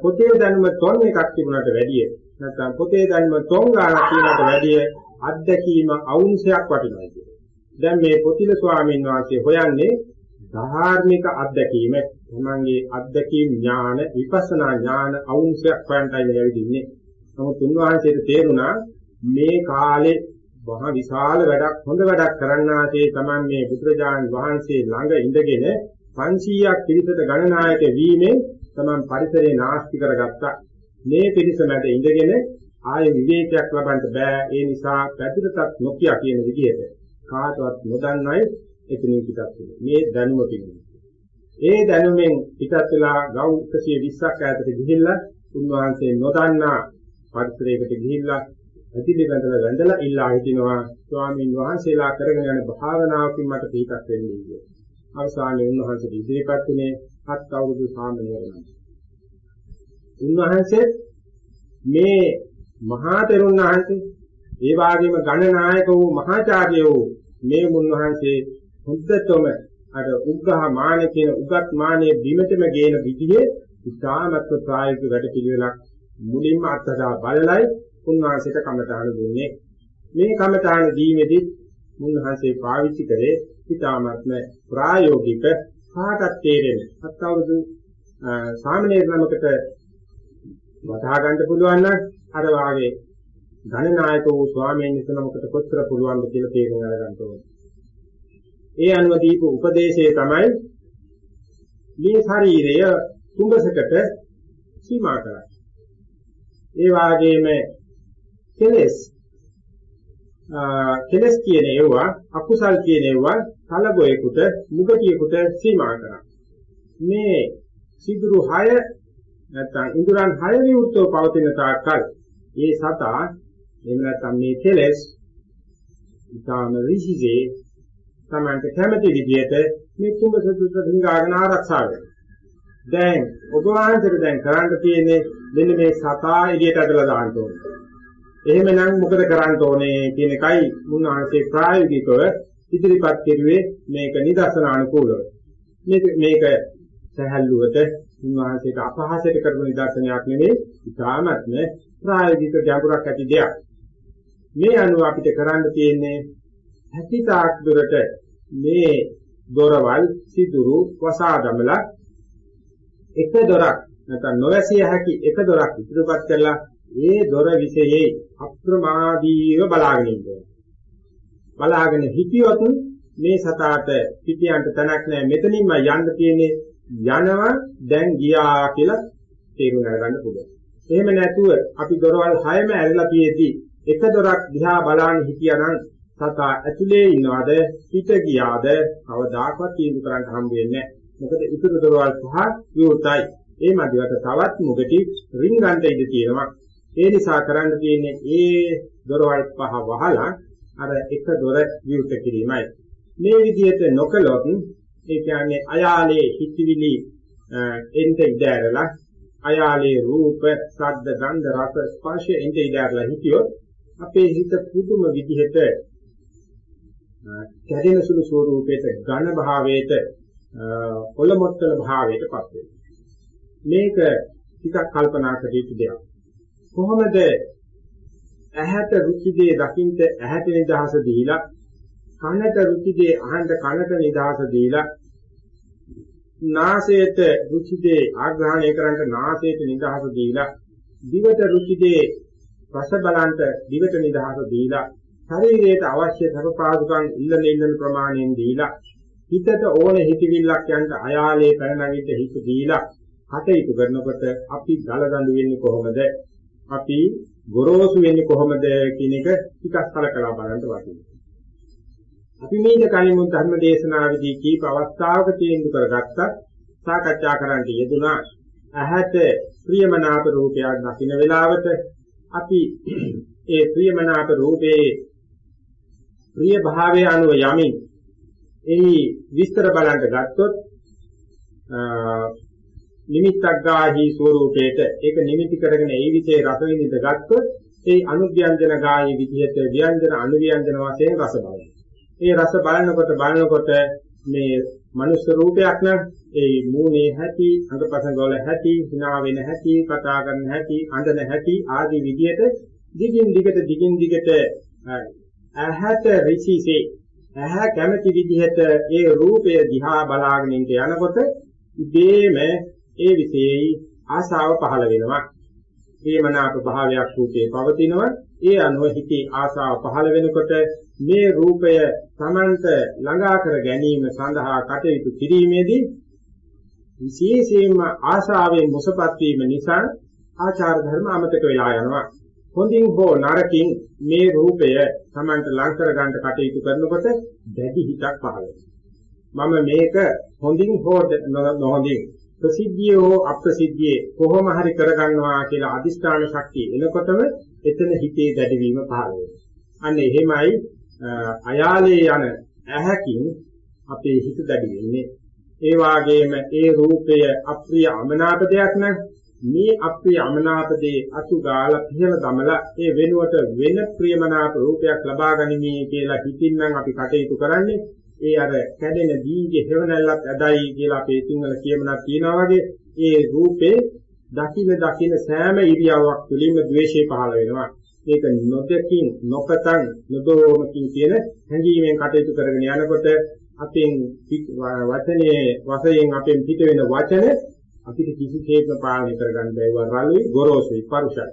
පොතේ දැනුම තොන් එකක් තිබුණාට වැඩිය නැත්නම් පොතේ දැනුම තොන් ගානක් කියනකට වැඩිය අත්දැකීම අවුන්සයක් වටිනවා කියන්නේ. දැන් මේ පොතිල ස්වාමීන් වහන්සේ හොයන්නේ ධාර්මික අත්දැකීම තමන්ගේ අත්දැකීම් ඥාන විපස්සනා ඥාන අවුන්සයක් හොයන්ටයි ලැබෙන්නේ. නමුත් උන්වහන්සේට තේරුණා මේ කාලේ මහ විශාල වැඩක් හොඳ වැඩක් කරන්නාසේ තමයි මේ බුදුරජාණන් වහන්සේ ළඟ ඉඳගෙන 500ක් පිරිසට ගණනායක වීමෙන් තමන් පරිසරේ නාස්ති කරගත්තා. මේ පිරිස මැද ඉඳගෙන ආය විවේකයක් ලබන්න බෑ. ඒ නිසා පැතිරටත් නොකිය කියන විදිහට කාටවත් නොදන්නයි එතනින් පිටත් වෙන්නේ. මේ දැනුම පිළිබඳ. ඒ දැනුමෙන් පිටත් වෙලා ගව් 120ක් ඈතට ගිහිල්ලා උන්වහන්සේ නොදන්නා පරිසරයකට ගිහිල්ලා ඇතිලි වැඳලා වැඳලා ඉල්ලා හිටිනවා ස්වාමීන් වහන්සේලා කරගෙන යන භාවනාවකින් මට පිටක් වෙන්නේ කියලා. අවසානයේ උන්වහන්සේ ඉදිරිපත් උනේ හත් අවුරුදු සාමණේරයන්. උන්වහන්සේ මේ මහා තෙරුන් වහන්සේ ඒ වගේම ගණනායක වූ මහාචාර්ය වූ මේ මුන්වහන්සේ හොද්දතොම අර උග්ඝහ මාන කියන උගත් මානයේ බිමටම ගේන විදිහේ ඉතාමත්ව ප්‍රායෝගික වැඩ පිළිවෙලක් මුලින්ම අත්දැක බලලයි උන්වහන්සේට කමඨාන දුන්නේ මේ කමඨාන දීමේදී උන්වහන්සේ පාවිච්චි කරේ ඉතාමත්ම ප්‍රායෝගික කාටත් තේරෙන අත්අවුරුදු සාමනීර නමකට වටහා ගන්න පුළුවන් නම් අර වාගේ ධනනායක වූ ස්වාමීන් වහන්සේ නමකට කොච්චර පුළුවන්ද කියලා තේරුම් අරගන්න ඕනේ. ඒ අනුව දීපු උපදේශය තමයි මේ ශරීරය කුඹසකට සීමා කරන්නේ. ඒ වාගේම කෙලස් කෙලස් කියන ඒවා අකුසල් කියන ඒවා කලබොයෙකුට මුගතියෙකුට සීමා කරා. මේ සිදුරු 6 නැත්නම් ඉන්ද්‍රයන් 6 විවෘතව පවතින තාක්කල් ඒ සතා එහෙම නැත්නම් මේ කෙලස් ඊටාම ඍෂිසේ තමන්ට කැමති විදිහට මේ කුඹ සතුට රිංගාගෙන ආරක්ෂා වෙනවා. දැන් ඔබ වහන්සේට දැන් කරන්න තියෙන්නේ මෙන්න මේ සතා එළියට ඇදලා දාන්න ඕනේ. එහෙමනම් මොකද කරන්න ඕනේ කියන එකයි මුන්වහන්සේ ප්‍රායෝගිකව ඉදිරිපත් කෙරුවේ මේක නිදර්ශනානුකූලව. මේක මේක සහැල්ලුවට මුන්වහන්සේට අපහාසයට කරපු නිදර්ශනයක් නෙවෙයි, ඉතාමත්ම ප්‍රායෝගික ගැඹුරක් ඇති දෙයක්. මේ අනුව අපිට කරන්න තියෙන්නේ හැකිතාක් දුරට මේ දොරවල් සිදුරු වසා දමලා එක දොරක් නැත්නම් නොවැසිය හැකි එක දොරක් ඉදිරිපත් කරලා ඒ දොර විශේෂයේ අප්‍රමාදීව බලාගෙන ඉන්නවා. බලාගෙන හිටියොත් මේ සතාට පිටියන්ට තැනක් නැහැ මෙතනින්ම යන්න තියෙන්නේ යනවා දැන් ගියා කියලා තේරුම් ගන්න පුළුවන්. එහෙම නැතුව අපි දොරවල් 6ම ඇරලා තියෙද්දි එක දොරක් දිහා බලාගෙන හිටියානම් සතා ඇතුලේ ඉන්නවද පිට ගියාද කවදාකවත් තීන්දුව කරන්න හම්බ වෙන්නේ නැහැ. මොකද ඉතුරු දොරවල් පහ විවෘතයි. ඒ මැදට තවත් මුගටි රින්ගන්ට ඉඳ තියෙනවා. ඒ නිසා කරන්න තියෙන්නේ ඒ දොරවල් පහ වහලා අර එක දොර විවෘත කිරීමයි. මේ විදිහට නොකළොත් ඒ කියන්නේ අයාලේ හිතවිලි එන්ට ඉඩරලා අයාලේ රූප, ශබ්ද, ගන්ධ, රස, ස්පර්ශ එන්ට ඉඩරලා හිටියොත් අපේ හිත පුදුම විදිහට කැඩෙන සුළු ස්වරූපයට ඝන භාවයට පොළමොත්තල භාවයටපත් වෙනවා. මේක ටිකක් කල්පනා කර යුතු දෙයක්. කොහොමද ඇහැට රුචිදේ දකින්ට ඇහැට නිදහස දීලා කනට රුචිදේ අහන්න කනට නිදහස දීලා නාසයට රුචිදේ ආග්‍රහණය කරන්න නාසයට නිදහස දීලා දිවට රුචිදේ රස බලන්ට දිවට නිදහස දීලා ශරීරයට අවශ්‍ය සරපාදුකම් ඉල්ලන ඉල්ලන ප්‍රමාණයෙන් දීලා හිතට ඕන හිතවිල්ලක් යන්න අයාලේ පැනනගිට හිත දීලා කටයුතු කරනකොට අපි ගලගඳු වෙන්නේ කොහොමද? අපි ගොරෝසු වෙන්නේ කොහොමද කියන එක ටිකක් කලකලා බලන්න වටිනවා. අපි මේක කලින් ධර්ම දේශනාවේදී කීප අවස්ථාවක තීන්දුව කරගත්තත් සාකච්ඡා කරන්න යෙදුනා. ඇහැට ප්‍රියමනාප රූපයක් දකින්න වෙලාවට අපි ඒ ප්‍රියමනාප රූපේ ප්‍රිය භාවය අනුව යමින් එහි විස්තර බලන්න ගත්තොත් නිමිත්තක් ගාහි ස්වરૂපේට ඒක නිමිති කරගෙන ඒ විදිහේ රස විඳින්න ගත්තොත් ඒ අනුව්‍යංජන ගාහි විදිහට ව්‍යංජන අනුව්‍යංජන වශයෙන් රස බලනවා. ඒ රස බලනකොට බලනකොට මේ මනුස්ස රූපයක් නම් ඒ මූණේ හැටි, අඟපසඟ වල හැටි, hina වෙන හැටි, කතා කරන හැටි, අඬන හැටි ආදී විදිහට දිගින් දිගට දිගින් දිගට ඇහැට ඍචිසේ ඇහැ කැමැති විදිහට ඒ රූපය දිහා බලාගෙන ඉඳ යනකොට ඉබේම ඒ විශේෂයි ආශාව පහළ වෙනවා. ප්‍රේමනාප භාවයක් රූපේ පවතිනවා. ඒ අනුව හිතේ ආශාව පහළ වෙනකොට මේ රූපය Tamanta ළඟා කර ගැනීම සඳහා කටයුතු කිරීමේදී විශේෂයෙන්ම ආශාවෙන් මොසපත් වීම නිසා ආචාර ධර්ම අමතක වෙලා යනවා. හොඳින් හෝ නරකින් මේ රූපය Tamanට ලං කර ගන්න කටයුතු කරනකොට දැඩි හිතක් පහළ වෙනවා. මම මේක හොඳින් හෝ නොහොඳින් ප්‍රසිද්ධිය හෝ අප්‍රසිද්ධියේ කොහොම හරි කරගන්නවා කියලා අදිස්ථාන ශක්තිය එනකොටම එතන හිතේ දැඩවීම පහළ වෙනවා. අන්න එහෙමයි අයාලේ යන ඇහැකින් අපේ හිත දැඩි වෙන්නේ. ඒ වාගේම ඒ රූපය අප්‍රිය අමනාප දෙයක් නම් මේ අප්‍රිය අමනාපදී අතු ගාලා පිහල දමලා ඒ වෙනුවට වෙන ප්‍රියමනාප රූපයක් ලබා ගනිමි කියලා හිතින්නම් අපි කටයුතු කරන්නේ ඒ අර කැඩෙන දීගේ හේවණල්ලක් ඇදයි කියලා අපේ සිංහල කියමනක් තියෙනවා වගේ ඒ රූපේ දකින්න දකින්න සෑම ඉරියව්වක් තුළින්ම ද්වේෂය පහළ වෙනවා. ඒක නොදකින් නොපතන් නොදෝමකින් කියන හැඟීමෙන් කටයුතු කරගෙන යනකොට අපෙන් වචනේ වශයෙන් අපෙන් පිට වෙන වචන අපිට කිසිසේත්ම පාලනය කරගන්න බැහැ රළුයි ගොරෝසුයි පරුෂයි.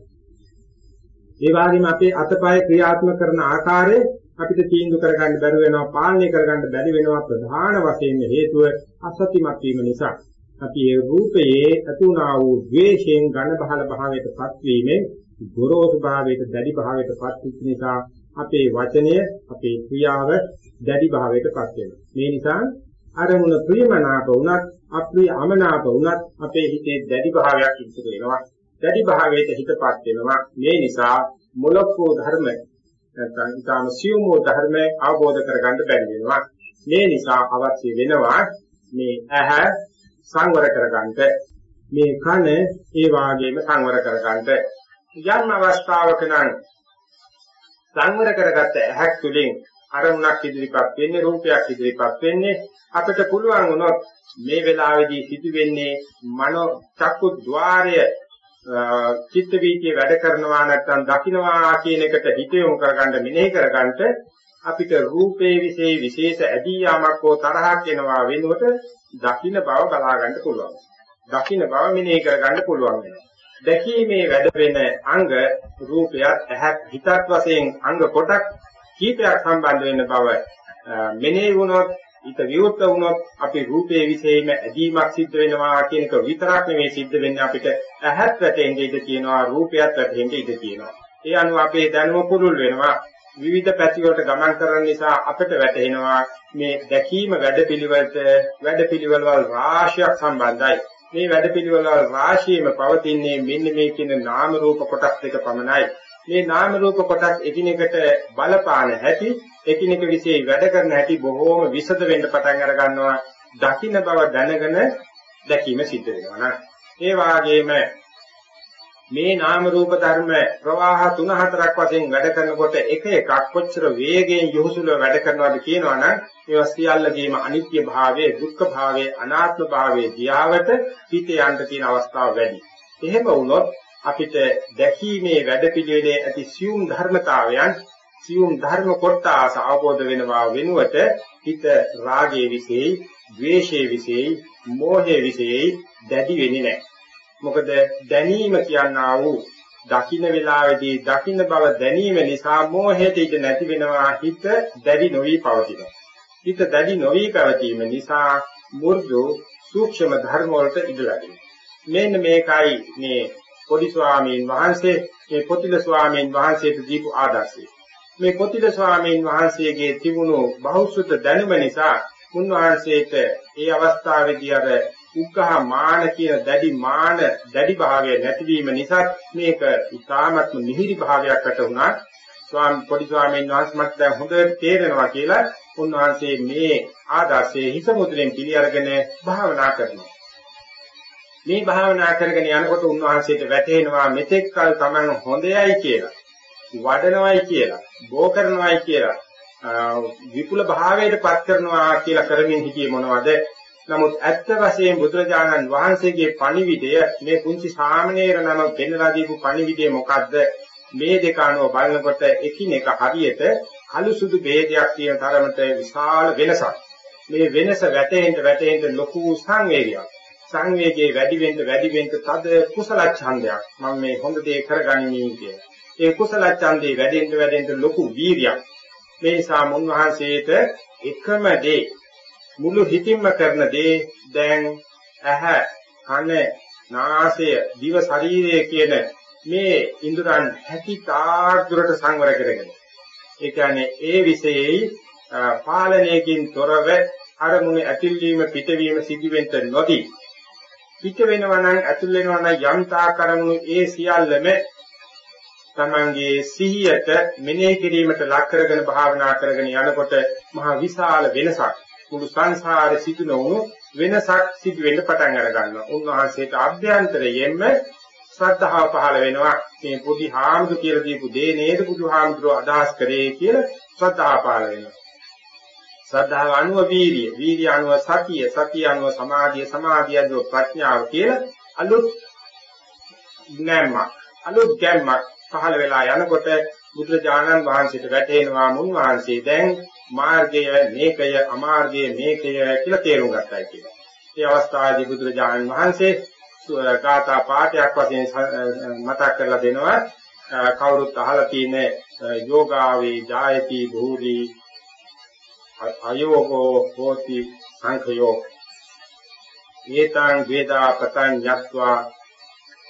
ඒ වගේම අපේ අතපය ක්‍රියාත්මක කරන ආකාරය අපිට තීන්දුව කරගන්න බැරි වෙනවා පාලනය කරගන්න බැරි වෙනවා ප්‍රධාන වශයෙන් හේතුව අසත්‍යමත් වීම නිසා. අපි ඒ රූපයේ අතුණා වූ ද්වේෂයෙන් ඝන බහල භාවයටපත් වීමෙන් ගොරෝසු භාවයට දැඩි භාවයටපත් වෙච්ච නිසා අපේ වචනය අපේ ක්‍රියාව දැඩි භාවයටපත් වෙනවා. මේ නිසා අරමුණ ප්‍රියමනාප වුණත් අප්‍රිය අමනාප වුණත් අපේ හිතේ දැඩි භාවයක් ඉතුරු වෙනවා. දැඩි භාවයට හිතපත් වෙනවා. මේ නිසා මොලොක්කෝ ධර්ම නැත්නම් ඊටාම සියුමෝ ධර්ම අවබෝධ කරගන්න බැරි වෙනවා. මේ නිසා අවශ්‍ය වෙනවා මේ ඇහැ සංවර කරගන්න මේ කන ඒ වාගේම සංවර කරගන්න යම් අවස්ථාවක නම් සංවර කරගත්ත ඇහැක් තුලින් අරමුණක් ඉදිරිපත් වෙන්නේ රූපයක් ඉදිරිපත් වෙන්නේ අපිට පුළුවන් වුණොත් මේ වෙලාවේදී සිදුවෙන්නේ මනෝ චක්කු ద్వාරය චිත්ත වීතිය වැඩ කරනවා නැත්නම් දකින්නවා කියන එකට හිත යොමු කරගන්න මෙනෙහි කරගන්න අපිට රූපේ විශේෂ විශේෂ ඇදී යාමක් හෝ තරහක් එනවා වෙනුවට දකින්න බව බලා ගන්න පුළුවන්. දකින්න බව මෙනෙහි කරගන්න පුළුවන් වෙනවා. දැකීමේ වැඩ වෙන අංග රූපයත් ඇහත් හිතත් වශයෙන් අංග කොටක් කීපයක් සම්බන්ධ වෙන බව මෙනෙහි වුණොත් හිත විවෘත වුණොත් අපි රූපයේ විශේෂයෙන්ම ඇදීමක් සිද්ධ වෙනවා කියන එක විතරක් නෙවෙයි සිද්ධ වෙන්නේ අපිට ඇහත් වැටෙන්න ඉඩ තියෙනවා රූපයත් වැටෙන්න ඉඩ තියෙනවා. ඒ අනුව අපේ දැනුම පුරුල් වෙනවා. විවිධ පැති වලට ගමන් කරන නිසා අපිට වැටහෙනවා මේ දැකීම වැඩපිළිවෙලට වැඩපිළිවෙල වල රාශියක් සම්බන්ධයි. මේ වැඩපිළිවෙල වල රාශියම පවතින්නේ මෙන්න මේ කියන නාම රූප කොටස් දෙක පමණයි. මේ නාම රූප කොටස් එකිනෙකට බලපාන හැටි එකිනෙක විශේෂ වැඩ කරන හැටි බොහෝම විසද වෙන්න පටන් අර ගන්නවා දකින්න බව දැනගෙන දැකීම සිද්ධ වෙනවා නේද ඒ වාගේම මේ නාම රූප ධර්ම ප්‍රවාහ 3-4ක් වශයෙන් වැඩ කරනකොට එක එකක් කොච්චර වේගයෙන් යොහුසුල වැඩ කරනවද කියනවනම් ඒවා සියල්ලගේම අනිත්‍ය භාවයේ දුක්ඛ භාවයේ අනාත්ම භාවයේ දියාවට හිත යන්න තියෙන අවස්ථාව වැඩි. එහෙම වුණොත් අපිට දැකීමේ වැඩපිළිවෙලේ ඇති සියුම් ධර්මතාවයන් සියුම් ධර්ම කොටස අවබෝධ වෙනවා වෙනුවට හිත රාගයේ විශේෂයි, ද්වේෂයේ විශේෂයි, මෝහයේ විශේෂයි දැඩි වෙන්නේ නැහැ. මොකද දැනීම කියනා වූ දකින්න වේලාවේදී දකින්න බව දැනීම නිසා මෝහයට ඉඳ නැති වෙනවා හිත දැඩි නොවි පවතිනවා. හිත දැඩි නොවි පැවතීම නිසා මුර්ධු සූක්ෂම ධර්ම වලට ඉඩ ලැබෙනවා. මෙන්න මේකයි මේ පොඩි ස්වාමීන් වහන්සේ මේ පොතිල ස්වාමීන් වහන්සේට දීපු ආදර්ශය. මේ පොතිල ස්වාමීන් වහන්සේගේ තිබුණු බහුසුත දැනුම නිසා උන්වහන්සේට ඒ අවස්ථාවේදී අර උග්ඝහ මාන කියන දැඩි මාන දැඩි භාවය නැතිවීම නිසා මේක ඉතාමත්ම මිහිරි භාවයක් වුණා. ස්වාමී පොඩි ස්වාමීන් වහන්සේ මට දැන් හොඳට තේරෙනවා කියලා උන්වහන්සේ මේ ආදර්ශයේ හිස මුද්‍රෙන් පිළි අරගෙන භාවනා කරනවා. මේ භාවනා කරගෙන යනකොට උන්වහන්සේට වැටහෙනවා මෙතෙක් කල Taman හොඳයයි කියලා වඩනවයි කියලා බෝ කරනවයි කියලා විපුල භාවයට පත් කරනවා කියලා කරමින් හිටියේ මොනවද? නමුත් ඇත්ත වශයෙන් බුදුරජාණන් වහන්සේගේ පණිවිඩය මේ පුංචි සාමණේර නම පෙන්වලා දීපු පණිවිඩය මොකද්ද? මේ දෙක අනුව බලනකොට එකිනෙක හරියට කළු සුදු ભેදයක් තියෙන තරමට විශාල වෙනසක්. මේ වෙනස වැටෙන්න වැටෙන්න ලොකු සංවේගයක්. සංවේගයේ වැඩි වෙන්න වැඩි වෙන්න තද කුසල ඡන්දයක්. මම මේ හොඳ දේ කරගනිමි කියන. ඒ කුසල ඡන්දේ වැඩෙන්න වැඩෙන්න ලොකු වීරියක්. මේ නිසා මුන්වහන්සේට එකම දේ මුළු හිතින්ම කරන දේ දැන් ඇහ කන නාසය දිව ශරීරය කියන මේ ඉන්ද්‍රයන් හැකි තාක් දුරට සංවර කරගෙන. ඒ කියන්නේ ඒ විශේෂයි පාලනයකින් තොරව අරමුණේ ඇතිල්වීම පිටවීම සිදුවෙන්න නොදී. පිට වෙනවා නම් ඇතුල් වෙනවා නම් යම් තාකරමුණු ඒ සියල්ලම තමන්ගේ සිහියට මෙනෙහි කිරීමට ලක් කරගෙන භාවනා කරගෙන යනකොට මහා විශාල වෙනසක් මුළු සංසාරේ සිදු නොවුණු වෙනසක් සිදු වෙන්න පටන් අර ගන්නවා. උන්වහන්සේට අභ්‍යන්තරයෙන්ම ශ්‍රද්ධාව පහළ වෙනවා. මේ පොඩි හාමුදුරු කියලා දීපු දේ නේද බුදුහාමුදුරුව අදහස් කරේ කියලා ශ්‍රද්ධාව පහළ වෙනවා. ශ්‍රද්ධාව අනුව වීරිය, වීරිය අනුව සතිය, සතිය අනුව සමාධිය, සමාධිය අනුව ප්‍රඥාව කියලා අලුත් නැම්මක්, අලුත් ගැම්මක් පහළ වෙලා යනකොට බුදුරජාණන් වහන්සේට වැටහෙනවා මුන් වහන්සේ දැන් මාර්ගය මේකය අමාර්ගය මේකය කියලා තේරුම් ගන්නයි කියලා. මේ අවස්ථාවේදී බුදුරජාණන් වහන්සේ ගාථා පාඨයක් වශයෙන් මතක් කරලා දෙනවා කවුරුත් අහලා තියෙන යෝගාවේ ජායති භූරි අයෝගෝ හෝති සංඛයෝ ඒතං වේදා පතං යත්වා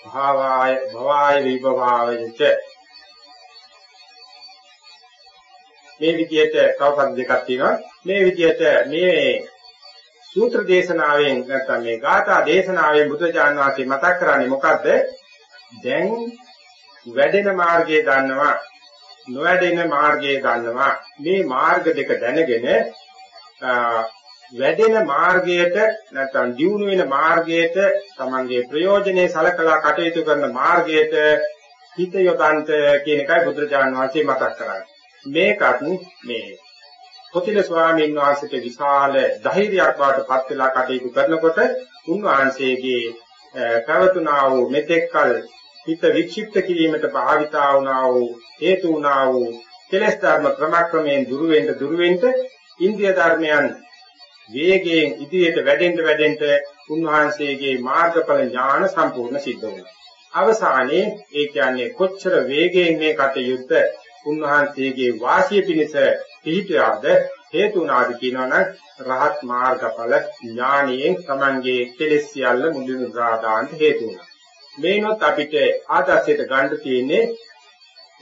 භාවාය භවාය විභවායච. මේ විදිහට කවපද දෙකක් තියෙනවා. මේ විදිහට මේ සූත්‍ර දේශනාවෙන් නැත්නම් මේ ගාථා දේශනාවෙන් බුදුචාන් වහන්සේ මතක් කරන්නේ මොකද්ද? දැන් වැඩෙන මාර්ගය දන්නවා නොවැඩෙන මාර්ගය දන්නවා. මේ මාර්ග දෙක දැනගෙන වැඩෙන මාර්ගයට නැත්නම් දියුණු වෙන මාර්ගයට තමන්ගේ ප්‍රයෝජනේ සලකලා කටයුතු කරන මාර්ගයට හිත යොදන්ත කියන එකයි බුදුරජාණන් වහන්සේ මතක් කරන්නේ. මේකත් මේ පොතිල ස්වාමීන් වහන්සේට විශාල ධෛර්යයක් බවට පත් වෙලා කටයුතු කරනකොට උන්වහන්සේගේ පැවතුනා වූ මෙතෙක්කල් හිත වික්ෂිප්ත කිරීමට භාවිතා වුණා වූ හේතු වුණා වූ කෙලෙස් ධර්ම ක්‍රමක්‍රමයෙන් දුරු වෙන්න දුරු වෙන්න ඉන්ද්‍රිය ධර්මයන් වේගයෙන් ඉදිරියට වැඩෙන්න වැඩෙන්න උන්වහන්සේගේ මාර්ගඵල ඥාන සම්පූර්ණ සිද්ධ වුණා. අවසානයේ ඒ කියන්නේ කොච්චර වේගයෙන් මේ කටයුත්ත උන්වහන්සේගේ වාසිය පිණිස පිහිටියාද හේතු වුණාද කියනවනම් රහත් මාර්ගඵල ඥානයෙන් Tamanගේ කෙලෙස් සියල්ල මුලින්ම උදාදාන්ත හේතු වුණා. මේනොත් අපිට ආදර්ශයට ගන්න තියෙන්නේ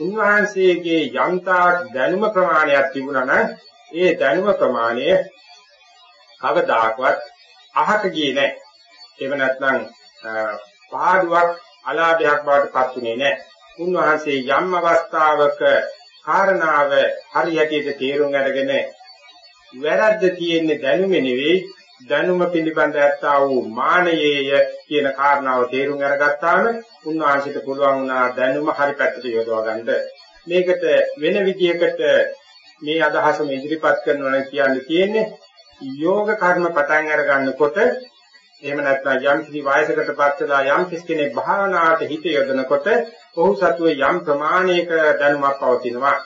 උන්වහන්සේගේ යම්තා දැනුම ප්‍රමාණයක් තිබුණා නම් ඒ දැනුම ප්‍රමාණය කවදාකවත් අහක ගියේ නැහැ. එහෙම නැත්නම් පාඩුවක් අලාභයක් බවට පත් වුණේ නැහැ. උන්වහන්සේ යම් අවස්ථාවක කාරණාව හරියටියට තේරුම් අරගෙන වැරද්ද තියෙන්නේ දැනුමේ නෙවෙයි දැනුම පිළිබඳ ඇත්තා වූ මානයේය කියන කාරණාව තේරුම් අරගත්තාම උන්වහන්සේට පුළුවන් වුණා දැනුම හරි පැත්තට යොදවා ගන්න. මේකට වෙන විදියකට මේ අදහසම ඉදිරිපත් කරනවා නම් කියන්න තියෙන්නේ යෝග කර්ම පටන් අර ගන්නකොට එහෙම නැත්නම් යම් කිසි වයසකටපත් වෙලා යම් කිසි කෙනෙක් භාවනාවට හිත යොදනකොට ඔහු සතුවේ යම් ප්‍රමාණයක දැනුමක් පවතිනවා.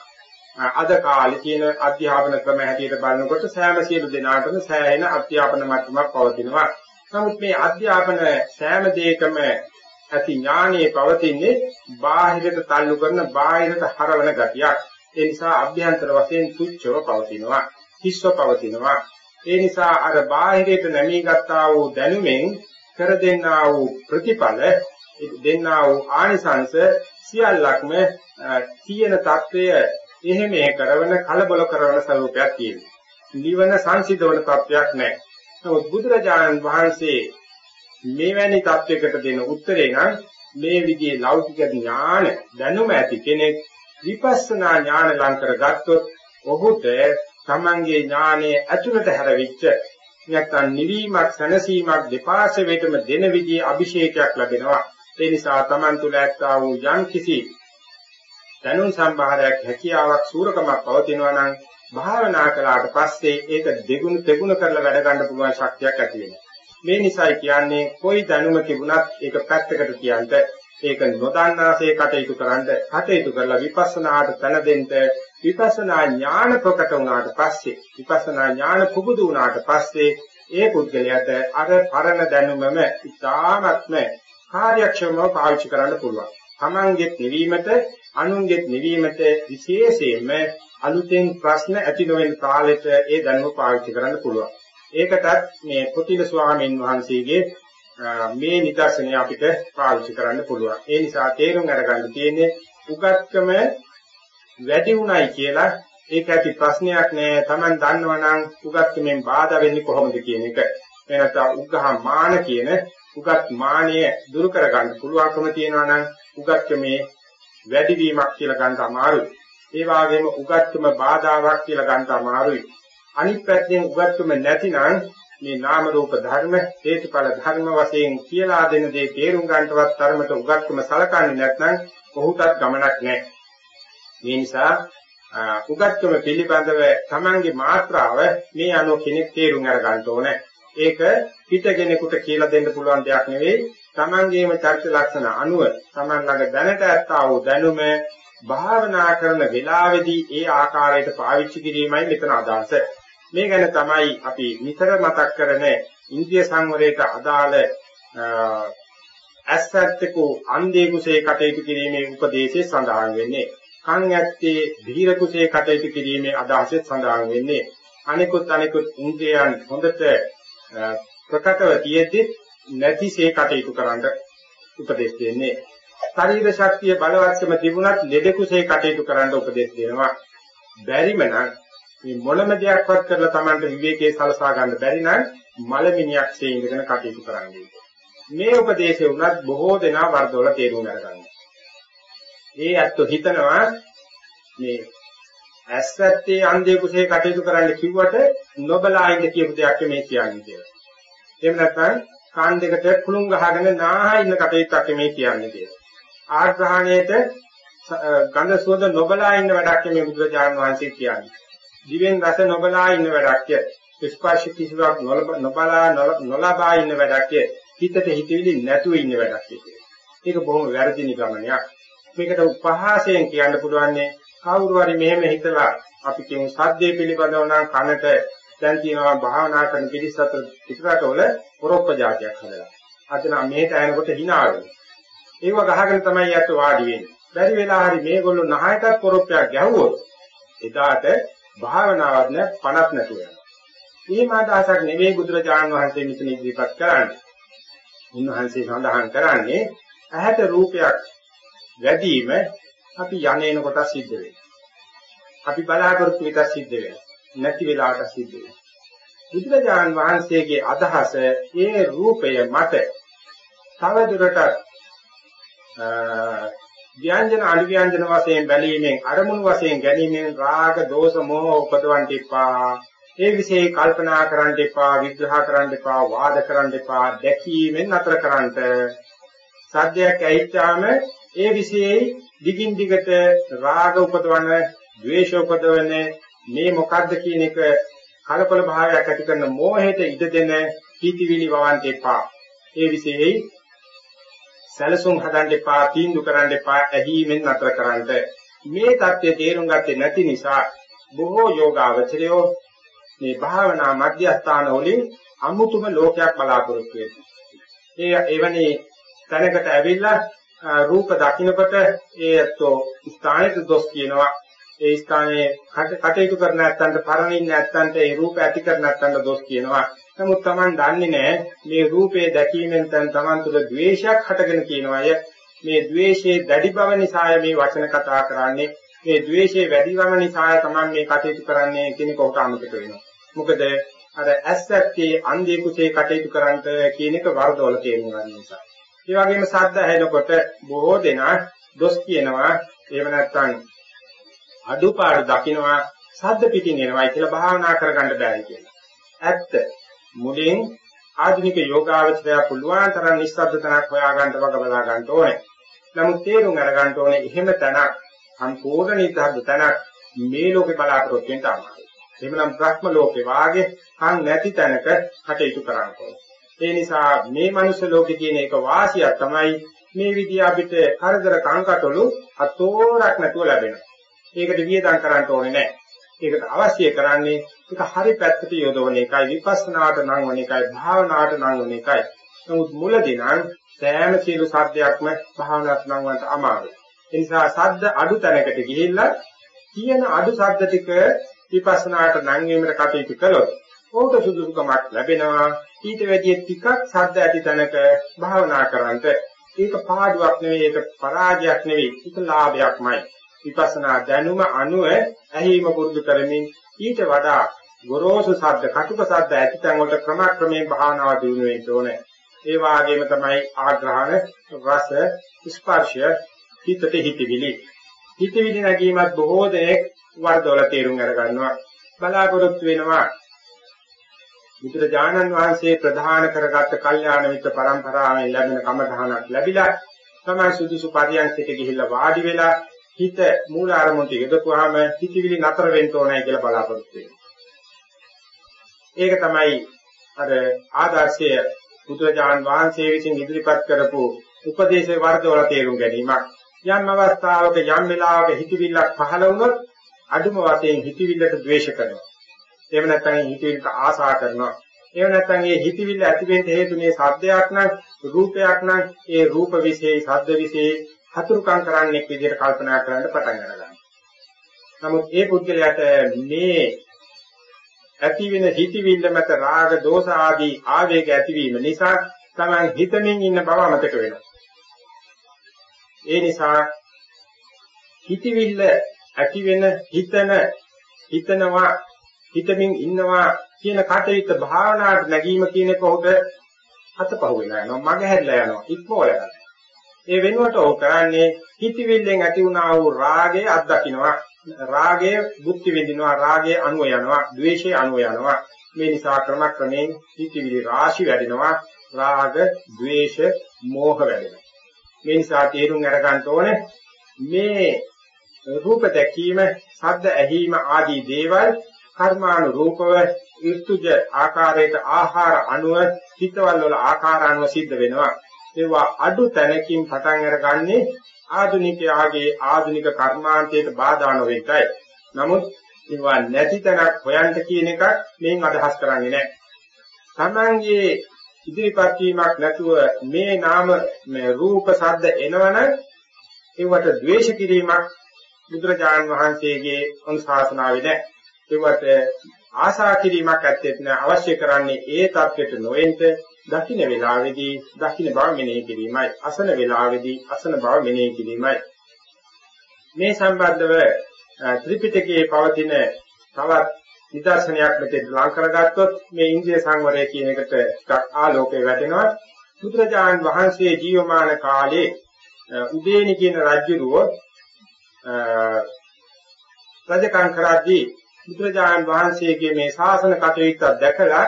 අද කාලේ තියෙන අධ්‍යාපන ක්‍රම හැටියට බලනකොට සෑම සියලු දෙනාටම සෑහෙන අධ්‍යාපන මට්ටමක් පවතිනවා. නමුත් මේ අධ්‍යාපන සෑම දෙයකම ඇති ඥානයේ පවතින්නේ බාහිරට තල්ලු කරන බාහිරට හරවන ගතියක්. ඒ නිසා අභ්‍යන්තර වශයෙන් තුච්චව පවතිනවා. හිස්ව පවතිනවා. ඒ නිසා අර බාහිරයට නැමී ගත්තා වූ දැනුමෙන් කර දෙන්නා වූ ප්‍රතිඵල දෙන්නා වූ ආනිසංස සියල්ලක්ම තියෙන தත්වය එහෙම කරවන කලබල කරවන ස්වરૂපයක් තියෙනවා. නිවන සංසිඳවන තත්වයක් නැහැ. නමුත් බුදුරජාණන් වහන්සේ මේවැනි தත්වයකට දෙන උත්තරේ නම් මේ විදිහේ ලෞකික ඥාන දැනුම ඇති කෙනෙක් විපස්සනා ඥාන ලං කරගත්තොත් ඔහුට තමන්ගේ ඥානයේ ඇතුළත හැරවිච්ච නැත්නම් නිවීමක් සැනසීමක් දෙපාර්ශ්වයටම දෙන විදිහේ අභිෂේකයක් ලැබෙනවා. ඒ නිසා තමන් තුළ ඇත්තා වූ යම් කිසි දැනුම් සම්භාරයක් හැකියාවක් සූරකමක් පවතිනවා නම් භාවනා කළාට පස්සේ ඒක දෙගුණ තෙගුණ කරලා වැඩ ගන්න පුළුවන් ශක්තියක් ඇති වෙනවා. මේ නිසායි කියන්නේ કોઈ දැනුම තිබුණත් ඒක පැත්තකට කියන්න ඒක නොදන්නාසේ කටයුතු කරන්න කටයුතු කරලා විපස්සනාට තන දෙන්න විපස්සනා ඥාන ප්‍රකට වුණාට පස්සේ විපස්සනා ඥාන පුබුදු වුණාට පස්සේ ඒ පුද්ගලයාට අර පරණ දැනුමම ඉතාමත්ම කාර්යක්ෂමව පාවිච්චි කරන්න පුළුවන්. තමන්ගෙත් නිවීමට අනුන්ගෙත් නිවීමට විශේෂයෙන්ම අලුතෙන් ප්‍රශ්න ඇති නොවන කාලෙට ඒ දැනුම පාවිච්චි කරන්න පුළුවන්. ඒකටත් මේ පුතිල ස්වාමීන් වහන්සේගේ මේ නිදර්ශනය අපිට පාවිච්චි කරන්න පුළුවන්. ඒ නිසා තේරුම් අරගන්න තියෙන්නේ උගත්කම වැඩි උණයි කියලා ඒක ඇති ප්‍රශ්නයක් නෑ. Taman දන්නවනම් උගත්කමෙන් බාධා වෙන්නේ කොහොමද කියන එක. එනත උග්ඝහ මාන කියන උගත් මානය දුරු කරගන්න පුළුවන්කම තියෙනවා නම් උගත්කමේ වැඩිවීමක් කියලා ගන්න අමාරුයි. ඒ වගේම උගත්කම බාධාවක් කියලා ගන්න අමාරුයි. අනිත් පැත්තෙන් උගත්කම නැතිනම් මේ නාම රූප ධර්ම හේතුඵල ධර්ම වශයෙන් කියලා දෙන දේ තේරුම් ගන්නටවත් තරමට උගත්කම සලකන්නේ නැත්නම් ඔහුටත් ගමනක් නැහැ. මේ නිසා උගත්කම පිළිබඳව Tamange මාත්‍රාව මේ අනෝ කෙනෙක් තේරුම් අරගන්න ඕනේ. ඒක පිටගෙනෙකුට කියලා දෙන්න පුළුවන් දෙයක් නෙවෙයි. Tamangeම චරිත ලක්ෂණ අනුව Taman ළඟ දැනට ඇත්තා වූ දැනුම භාවනා කරන වෙලාවේදී ඒ ආකාරයට පාවිච්චි කිරීමයි මෙතන අදහස. මේ ගැන තමයි අපි නිතර මතක් කරන ඉන්ද්‍රිය සංවරයට අදාළ අස්සත්කෝ අන්දේ කුසේ කටයුතු කිරීමේ උපදේශය සඳහන් වෙන්නේ. කන් ඇත්තේ ධීර කුසේ කටයුතු කිරීමේ අදහසෙ සඳහන් වෙන්නේ. අනිකුත් අනිකුත් ඉන්ද්‍රියයන් හොඳට ප්‍රකටව තියෙද්දි නැතිසේ කටයුතු කරන්න උපදෙස් දෙන්නේ. ශරීර ශක්තිය බලවත්කම තිබුණත් ලෙඩ කුසේ කටයුතු කරන්න උපදෙස් දෙනවා. බැරිම නම් මේ මොනම දෙයක්වත් කරලා Tamanට විවේකයේ සලසා ගන්න බැරි නම් මලමිනියක්සේ ඉඳගෙන කටයුතු කරන්නේ. මේ උපදේශය උනත් බොහෝ දෙනා වර්ධවල තේරුම් ගන්නවා. ඒ ඇත්තෝ හිතනවා මේ ඇස්සත්තේ අන්ධය කුසේ කටයුතු කරන්න කිව්වට නොබලා ඉඳ කියපු දෙයක් මේ කියන්නේ කියලා. එහෙම නැත්නම් කාන් දෙකට කුළුම් ගහගෙන නාහා ඉන්න කටයුත්තක් මේ කියන්නේ කියලා. ආග්‍රහණයට ගඳ සුවඳ නොබලා ඉන්න වැඩක් මේ බුදුරජාණන් වහන්සේ කියන්නේ. දිවෙන් රස නොබලා ඉන්න වැඩක් ස්පර්ශ කිසිවක් නොබලා නොලබා ඉන්න වැඩක් හිතට හිතවිලි නැතුව ඉන්න වැඩක් ඒක බොහොම වැරදි නිගමනයක් මේකට උපහාසයෙන් කියන්න පුළුවන්නේ කවුරු හරි මෙහෙම හිතලා අපි කියමු සද්දේ පිළිබඳව නම් කනට දැන් තියෙනවා භාවනා කරන පිළිස් අතර පිටරටවල පොරොප්ප જાතියක් හදලා අද නම් මේට ඇනකොට hina වෙනවා ඒව ගහගෙන තමයි යත් වාඩි වෙන්නේ බැරි වෙලා හරි මේගොල්ලෝ නහයටත් පොරොප්පයක් ගැහුවොත් එදාට භාවනාවක් නැ පණක් නැතුව යනවා. මේ මාදාසක් නෙවෙයි බුදුරජාණන් වහන්සේ මෙතන ඉදිරිපත් කරන්නේ. උන්වහන්සේ සඳහන් කරන්නේ ඇහැට රූපයක් වැඩිම අපි යන්නේන කොට සිද්ධ වෙනවා. අපි බලාපොරොත්තු විතර සිද්ධ වෙනවා. නැති වෙලාවට සිද්ධ වෙනවා. බුදුරජාණන් වහන්සේගේ අදහස ඒ රූපය මත තව දුරටත් ව්‍යංජන අනුව්‍යංජන වශයෙන් බැලීමෙන් අරමුණු වශයෙන් ගැනීමෙන් රාග දෝෂ මොහ උපදවන්න එපා. ඒ વિશે කල්පනා කරන්න එපා, විග්‍රහ කරන්න එපා, වාද කරන්න එපා, දැකීමෙන් නතර කරන්නට. සද්දයක් ඇහිච්චාම ඒ විශේෂයි දිගින් දිගට රාග උපදවන, ද්වේෂ උපදවන මේ මොකද්ද කියන එක කලබල භාවයක් ඇති කරන මෝහයට ඉඩ දෙන හිතවිලි වවන්ට එපා. ඒ විශේෂයි සැලසුම් හදන්න එපා, තීන්දුව කරන්න එපා, ඇදීමෙන් නතර කරන්න. මේ தත්ත්වය තේරුම් ගත්තේ නැති නිසා බොහෝ යෝගාවචරයෝ මේ භාවනා මධ්‍යස්ථානවලින් අමුතුම ලෝකයක් බලාපොරොත්තු වෙනවා. ඒ එවැනි තැනකට ඇවිල්ලා රූප දකින්නකොට ඒ ඇත්තෝ ස්ථානෙට දොස් කියනවා. ඒ ස්ථානයේ කටයුතු කරන නැත්තන්ට පරණින් නැත්තන්ට ඒ රූප ඇති කර නැත්තන්ට දොස් කියනවා. නමුත් Taman දන්නේ නැහැ මේ රූපේ දැකීමෙන් තන් Taman තුළ ද්වේෂයක් හටගෙන කියනවා අය මේ ද්වේෂයේ දැඩි බව නිසාය මේ වචන කතා කරන්නේ මේ ද්වේෂයේ වැඩි බව නිසාය Taman මේ කටයුතු කරන්නේ කියන කොට අමතක වෙනවා මොකද අර ඇස්සත්තේ අන්ධේ කුසේ කටයුතු කරන්ට කියන එක වරදවල තේරුම් ගන්න නිසා ඒ වගේම සද්ද ඇහෙනකොට බොහෝ දෙනා දොස් කියනවා එහෙම නැත්නම් අඩුපාඩු දකින්නවා සද්ද පිටින් එනවායි කියලා භාවනා කරගන්න බැරි කියලා. ඇත්ත මුලින් ආධුනික යෝගාවචරය පුළුවන් තරම් නිස්සබ්ද තැනක් හොයාගන්න වග බලා ගන්න ඕනේ. නමුත් තේරුම් අරගන්න ඕනේ එහෙම තැනක් සම්පූර්ණ නිස්සබ්ද තැනක් මේ ලෝකේ බලාපොරොත්තු වෙන්න තමයි. එහෙමනම් බ්‍රහ්ම ලෝකේ වාගේ කන් නැති තැනක කටයුතු කරන්න ඕනේ. ඒ නිසා මේ මනුෂ්‍ය ලෝකේ තියෙන එක වාසියක් තමයි මේ විදිහ අපිට කරදර කංකටොළු අතෝරක් නැතුව ලැබෙනවා. ඒකට වියදම් කරන්න ඕනේ නැහැ. ඒකට අවශ්‍ය කරන්නේ ඒක හරි පැත්තට යොදවන එකයි විපස්සනාට නම් වන එකයි භාවනාවට නම් වන එකයි. නමුත් මුලදී නම් සෑම සියලු සද්දයක්ම භාවනාවට නම් වන්නට අමාරුයි. ඒ නිසා සද්ද අඩු තැනකට ගිහිල්ලා තියෙන අඩු සද්ද ටික විපස්සනාට නම් වීමට කටයුතු කළොත් ඕක සුදුසුකමක් ලැබෙනවා. ඊට වැඩිය ටිකක් සද්ද ඇති තැනක භාවනා කරන්ට ඒක පාඩුවක් නෙවෙයි ඒක පරාජයක් නෙවෙයි ඒක ලාභයක්මයි. විපස්සනා දැනුම අනුව ඇහිම පුරුදු කරමින් ඊට වඩා ගොරෝසු ශබ්ද කටුක ශබ්ද ඇතිතන් වලට ක්‍රමක්‍රමයෙන් භාවනාව දියුණු වෙන්න ඕනේ. ඒ වාගේම තමයි ආග්‍රහණ රස ස්පර්ශය හිතට හිතවිලි. හිතවිලි නැගීමත් බොහෝ දෙනෙක් වර්ධවල තේරුම් අරගන්නවා. බලාපොරොත්තු වෙනවා බුදුරජාණන් වහන්සේ ප්‍රධාන කරගත්ත කල්යාණ මිත්‍ර પરම්පරාවෙන් ලැබෙන කමධානක් ලැබිලා තමයි සුදුසු පරියන්සිට ගිහිල්ලා වාඩි වෙලා හිත මූල අරමුණට යොදපුවාම හිතවිලි නතර වෙන්න ඕනයි කියලා බලාපොරොත්තු වෙනවා. ඒක තමයි අර ආදර්ශය බුදුරජාන් වහන්සේ විසින් ඉදිරිපත් කරපු උපදේශේ වර්ධවල තේරුම් ගැනීමක්. යම් අවස්ථාවක යම් වෙලාවක හිතවිල්ලක් පහළ වුණොත් අදුම වශයෙන් හිතවිල්ලට ද්වේෂ කරනවා. එහෙම නැත්නම් හිතවිල්ලට ආසා කරනවා. එහෙම නැත්නම් ඒ හිතවිල්ල ඇති වෙන්න හේතුනේ සද්දයක් නම් රූපයක් නම් ඒ රූප විශේෂ ශබ්ද විශේෂ හතුරුකම් කරන්නෙක් විදිහට කල්පනා කරන්න පටන් ගන්නවා. නමුත් ඒ පුද්ගලයාට මේ ඇති වෙන හිතවිල්ල මත රාග දෝෂ ආදී ආවේග ඇතිවීම නිසා තමයි හිතමින් ඉන්න බව අමතක වෙනවා. ඒ නිසා හිතවිල්ල ඇති වෙන හිතන හිතනවා හිතමින් ඉන්නවා කියන කටයුත්ත භාවනාවට නැගීම කියන කොහොද අතපහුව වෙලා යනවා මග හැරිලා යනවා ඉක්මවල යනවා ඒ වෙනුවට ඔහු කරන්නේ හිතවිල්ලෙන් ඇති වුණා වූ රාගය අත්දකින්නවා. රාගය බුද්ධි විඳිනවා රාගය අනුව යනවා ද්වේෂය අනුව යනවා. මේ නිසා ක්‍රමක්‍රමයෙන් හිතවිලි රාශි වැඩෙනවා. රාග ද්වේෂ මෝහ වැඩෙනවා. මේ නිසා තේරුම් අරගන්න ඕනේ මේ රූප දැකීම ශබ්ද ඇහිීම ආදී දේවල් කර්මානුරූපව ඍතුජ ආකාරයට ආහාර අනුව හිතවල වල ආකාර අනුව සිද්ධ වෙනවා ඒවා අඩු තැනකින් පටන් අරගන්නේ ආධුනිකයාගේ ආධුනික කර්මාන්තයට බාධා නොවෙන්නයි. නමුත් ඒවා නැති තැනක් හොයන්න කියන එක මේන් අදහස් කරන්නේ නැහැ. Tamange ඉදිරිපත් වීමක් නැතුව මේ නාම මේ රූප ශබ්ද එනවන ඒවට ද්වේෂ කිරීමක් බුදුරජාණන් වහන්සේගේ අනුශාසනාවේ නැහැ. ඒවට ආශා කිරීමක් ඇත්තේ නැහැ. අවශ්‍ය කරන්නේ ඒ தත්වෙට නොවෙන්න දකින්න වේලාවේදී දකින්න බව මෙනෙහි කිරීමයි. අසන වේලාවේදී අසන බව මෙනෙහි කිරීමයි. මේ සම්බන්ධව ත්‍රිපිටකයේ පවතින තවත් නිදර්ශනයක් මෙතෙන් ලං කරගත්තොත් මේ ඉන්ද්‍රිය සංවරය කියන එකට ආලෝකය වැටෙනවා. බුදුරජාණන් වහන්සේ ජීවමාන කාලේ උදේනි කියන රජුරුව රජකම් කරද්දී බුදුරජාණන් වහන්සේගේ මේ ශාසන කටයුත්ත දැකලා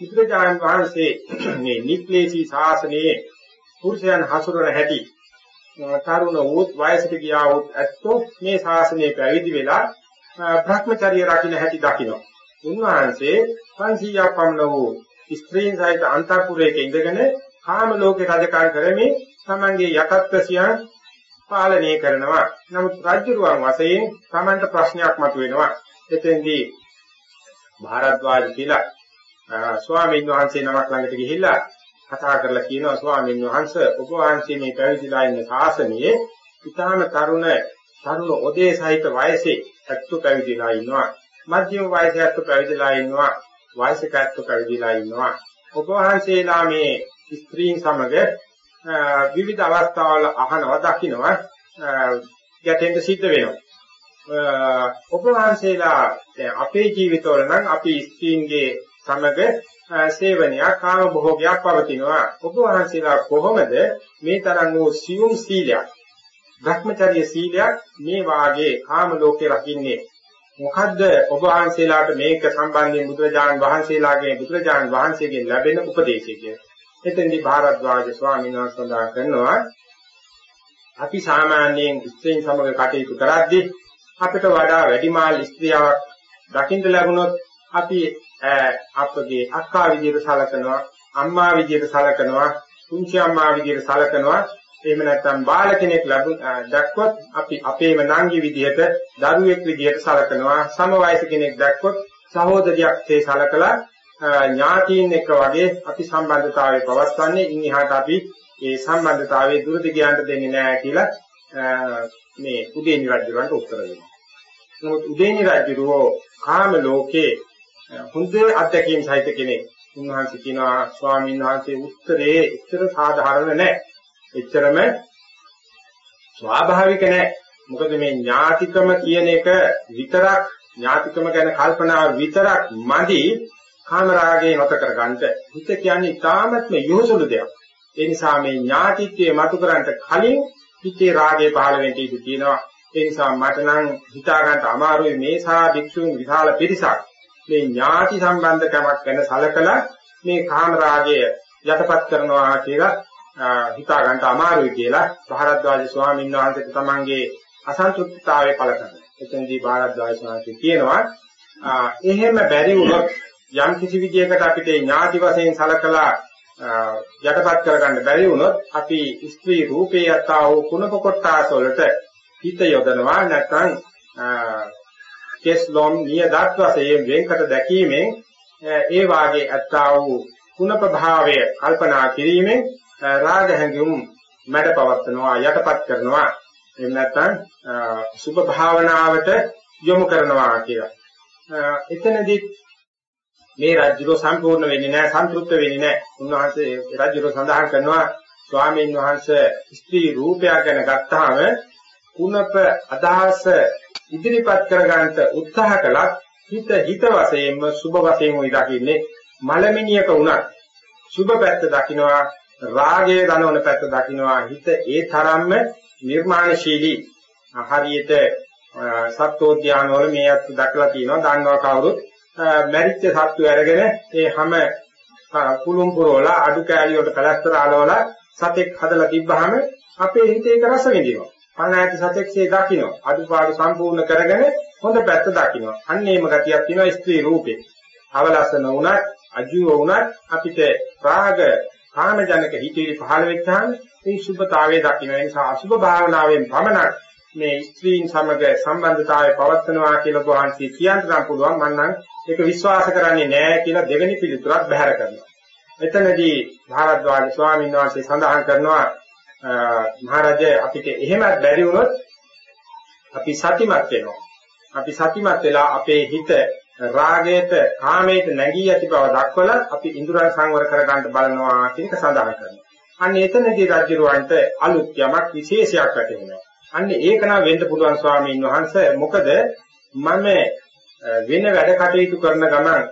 බුදුරජාණන් වහන්සේ මේ නික්ලේශී ශාසනයේ පුරුෂයන් හසුරන හැටි තරුණ වූත් වයසට ගියා වූත් ඇත්තෝ මේ ශාසනයේ පැවිදි වෙලා භ්‍රමචර්ය රකින්න හැටි දකින්න. උන්වහන්සේ 500ක් පමණ වූ ස්ත්‍රීන් සහිත අන්තපුරයක ඉඳගෙන කාම ලෝකේ රජකම් කරමින් තමන්ගේ යටත්කසියන් පාලනය කරනවා. නමුත් රාජ්‍යරුවන් වශයෙන් තමන්ට ප්‍රශ්නයක් මතුවෙනවා. එතෙන්දී භාරද්වාජ කියලා ස්වාමීන් වහන්සේ නමක් ළඟට ගිහිල්ලා කතා කරලා කියනවා ස්වාමීන් වහන්සේ ඔබ වහන්සේ මේ පැවිදිලා ඉන්න ශාසනයේ ඊටාම තරුණ තරුණ ඔදේ සහිත වයසේ ඇත්තු පැවිදිලා ඉන්නවා මධ්‍යම වයසේ ඇත්තු පැවිදිලා ඉන්නවා වයසක ඇත්තු පැවිදිලා ඉන්නවා ඔබ වහන්සේලා මේ ස්ත්‍රීන් සමග විවිධ අවස්ථාවල අහනවා දකින්නවා ගැටෙන්න සිද්ධ වෙනවා. ඔබ වහන්සේලා අපේ ජීවිතවල නම් අපි ස්ත්‍රීන්ගේ සමග සේවනයක් කාම භෝගයක් පවතිනවා. ඔබ වහන්සේලා කොහොමද මේ තරම් වූ සියුම් සීලයක් භ්‍රමචර්ය සීලයක් මේ වාගේ කාම ලෝකේ රකින්නේ? මොකද්ද ඔබ වහන්සේලාට මේක සම්බන්ධයෙන් බුදුරජාණන් වහන්සේලාගේ බුදුරජාණන් වහන්සේගෙන් ලැබෙන උපදේශය කියන. එතෙන්දී භාරද්වාජ ස්වාමීන් වහන්සේ සඳහන් කරනවා අපි සාමාන්‍යයෙන් ස්ත්‍රීන් සමග කටයුතු කරද්දී අපිට වඩා වැඩිමාල් ස්ත්‍රියක් දකින්න ලැබුණොත් අපි අපගේ අක්කා විදියට සලකනවා අම්මා විදියට සලකනවා කුංචි අම්මා විදියට සලකනවා. එහෙම නැත්නම් බාල කෙනෙක් දැක්කොත් අපි අපේම නංගි විදියට දරුවෙක් විදියට සලකනවා. සම වයස කෙනෙක් දැක්කොත් සහෝදරියක් තේ සලකලා ඥාතීන් එක්ක වගේ අපි සම්බන්ධතාවය පවත්වන්නේ ඉන් එහාට අපි ඒ සම්බන්ධතාවයේ දුරදි ගියන්ට දෙන්නේ නැහැ කියලා මේ උදේනි රජුරන්ට උත්තර දෙනවා. නමුත් උදේනි රජුරෝ කාම ලෝකේ හොඳ අත්දැකීම් සහිත කෙනෙක්. උන්වහන්සේ කියනවා ස්වාමීන් වහන්සේ උත්තරේ එච්චර සාධාරණ නැහැ. එච්චරම ස්වාභාවික නැහැ. මොකද මේ ඥාතිකම කියන එක විතරක් ඥාතිකම ගැන කල්පනාව විතරක් මදි කාමරාගේ නැත කරගන්නට. හිත කියන්නේ ඊටාත්ම යොහුසුළු දෙයක්. ඒ නිසා මේ ඥාතිත්වයේ මතු කරන්ට කලින් හිතේ රාගය පහළ වෙන්න ඉඩ තියෙනවා. ඒ නිසා මට නම් හිතා ගන්න අමාරුයි මේ සා භික්ෂුන් විශාල පිරිසක් මේ ඥාති සම්බන්ධකමක් ගැන සලකලා මේ කාම රාගය යටපත් කරනවා කියලා හිතා ගන්න අමාරුයි කියලා භාරද්වාජ ස්වාමීන් වහන්සේට තමන්ගේ අසන්තුෂ්ඨතාවය පළ කරනවා. එතනදී භාරද්වාජ ස්වාමීන් කියනවා එහෙම බැරි වුණොත් යම් කිසි විදියකට අපිට ඥාති වශයෙන් සලකලා යටපත් කරගන්න බැරි වුණොත් අපි ස්ත්‍රී රූපේ යතා වූ කුණප කොටාස වලට හිත යොදනවා නැත්නම් කෙස්ලොම් නියදත් වශයෙන් වෙන්කට දැකීමෙන් ඒ වාගේ අත්තා වූ කුණප භාවය කල්පනා කිරීමෙන් රාග හැඟුම් මැඩ පවත්නවා යටපත් කරනවා එහෙම නැත්නම් සුභ භාවනාවට යොමු කරනවා කියලා. එතනදී මේ රාජ්‍යව සම්පූර්ණ වෙන්නේ නැහැ සන්තුෂ්ත වෙන්නේ නැහැ. උන්වහන්සේ රාජ්‍යව සඳහන් කරනවා ස්වාමීන් වහන්සේ ස්ත්‍රී රූපයක් ගැන ගත්තාම කුණප අදහස ඉදිරිපත් කරගන්නට උත්සාහ කළත් හිත හිත වශයෙන්ම සුබ වශයෙන්ම දකින්නේ මලමිනියක උනත්. සුබ පැත්ත දකින්නවා රාගයේ දනවන පැත්ත දකින්නවා හිත ඒ තරම්ම නිර්මාණශීලී. හරියට සත්වෝද්‍යාන වල මේ අත් දක්ලා තියෙනවා. දන්නවා කවුරුත් මැරිච්ච සත්තු අරගෙන ඒ හැම කුළුම් පුරවලා අඩු කෑලි වලට කලස්තර ආලවලා සතෙක් හදලා තිබ්බහම අපේ හිතේ ඒක රස විඳිනවා. පණ ඇති සතෙක්සේ දකින්න. අඩුපාඩු සම්පූර්ණ කරගෙන හොඳ පැත්ත දකින්න. අන්න ඒම ගතියක් තියෙනවා ස්ත්‍රී රූපේ. අවලස්සන වුණත්, අජුව වුණත් අපිට රාග කාමජනක හිතේ පහළ වෙච්චාම මේ සුභතාවයේ දකින්න. ඒ නිසා අසුභ භාවනාවෙන් පමණක් මේ ස්ත්‍රීන් සමග සම්බන්ධතාවය පවත්වනවා කියලා ගෝහන්සී කියන්න නම් පුළුවන් මම නම් ඒක විශ්වාස කරන්නේ නැහැ කියලා දෙවෙනි පිළිතුරක් බහැර කරනවා. එතනදී භාරද්වාජ ස්වාමීන් වහන්සේ සඳහන් කරනවා මහරජ අපිට එහෙමත් බැරි වුණොත් අපි සතිමත් වෙනවා. අපි සතිමත් වෙලා අපේ හිත රාගයට කාමයට නැගී ඇති බව දක්වලා අපි ඉන්ද්‍රයන් සංවර කරගන්න බලනවා කියන එක සඳහන් කරනවා. අන්න එතනදී රජුරවන්ට අලුත් යමක් විශේෂයක් ඇතිවෙනවා. අන්න ඒක නම් වෙන්න පුළුවන් ස්වාමීන් වහන්සේ මොකද මම වෙන වැඩ කටයුතු කරන ගමන්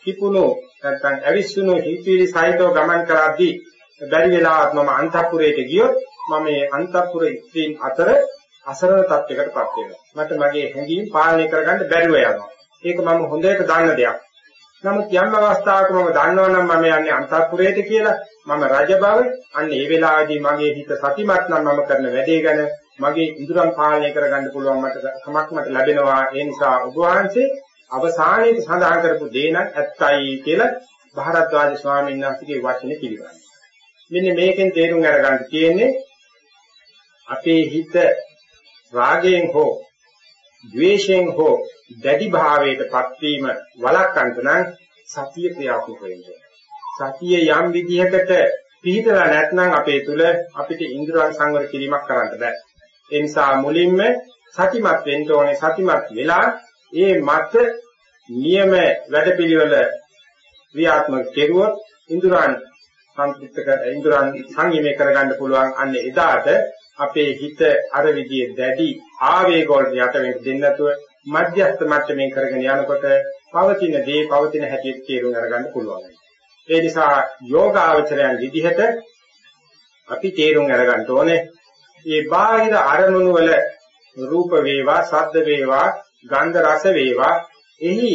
කිපුණු නැත්නම් ඇවිස්සුණු හිතවිලි සහිතව ගමන් කරද්දී බැරි වෙලාවත් මම අන්තපුරයට ගියොත් මම මේ අන්තපුර ඉස්ත්‍රීන් අතර අසරණ තත්යකටපත් වෙනවා. මට මගේ හැඟීම් පාලනය කරගන්න බැරුව යනවා. ඒක මම හොඳට දන්න දෙයක්. නමුත් යම් අවස්ථාවක මම දන්නවනම් මම යන්නේ අන්තපුරයට කියලා මම රජ බව අන්න ඒ වෙලාවේදී මගේ හිත සතිමත් නම් මම කරන වැඩේ ගැන මගේ ඉඳුරම් පාලනය කරගන්න පුළුවන් මට කමක් මට ලැබෙනවා ඒ නිසා ඔබ වහන්සේ අවසානයේ සඳහන් කරපු දේ නම් ඇත්තයි කියලා භාරද්වාජ ස්වාමීන් වහන්සේගේ වචනේ පිළිගන්නවා. මෙන්න මේකෙන් තේරුම් අරගන්න තියෙන්නේ අපේ හිත රාගයෙන් හෝ ද්වේෂයෙන් හෝ දැඩි භාවයටපත් වීම වළක්වන්න නම් සතිය ක්‍රියාත්මක වෙන්න සතිය යම් විදිහකට පිළිතලා නැත්නම් අපේ තුල අපිට ඉන්ද්‍රයන් සංවර කිරීමක් කරන්න බෑ. ඒ නිසා මුලින්ම සතිමත් වෙන්න ඕනේ. සතිමත් වෙලා ඒ මත නියම වැඩපිළිවෙල ක්‍රියාත්මක කෙරුවොත් ඉන්ද්‍රයන් සංකෘත කර ඉන්ද්‍රයන් සංයමේ කරගන්න පුළුවන්. අන්න එදාට අපේ හිත අර විදිහේ දැඩි ආවේග වලට යට වෙන්න දෙන්නේ නැතුව මධ්‍යස්ථ මට්ටමින් කරගෙන යනකොට පවතින දේ පවතින හැටියට තේරුම් අරගන්න පුළුවන්. ඒ නිසා යෝගාචරයන් විදිහට අපි තේරුම් අරගන්න ඕනේ මේ බාහිර අරමුණු වල රූප වේවා, ශබ්ද වේවා, ගන්ධ රස වේවා එහි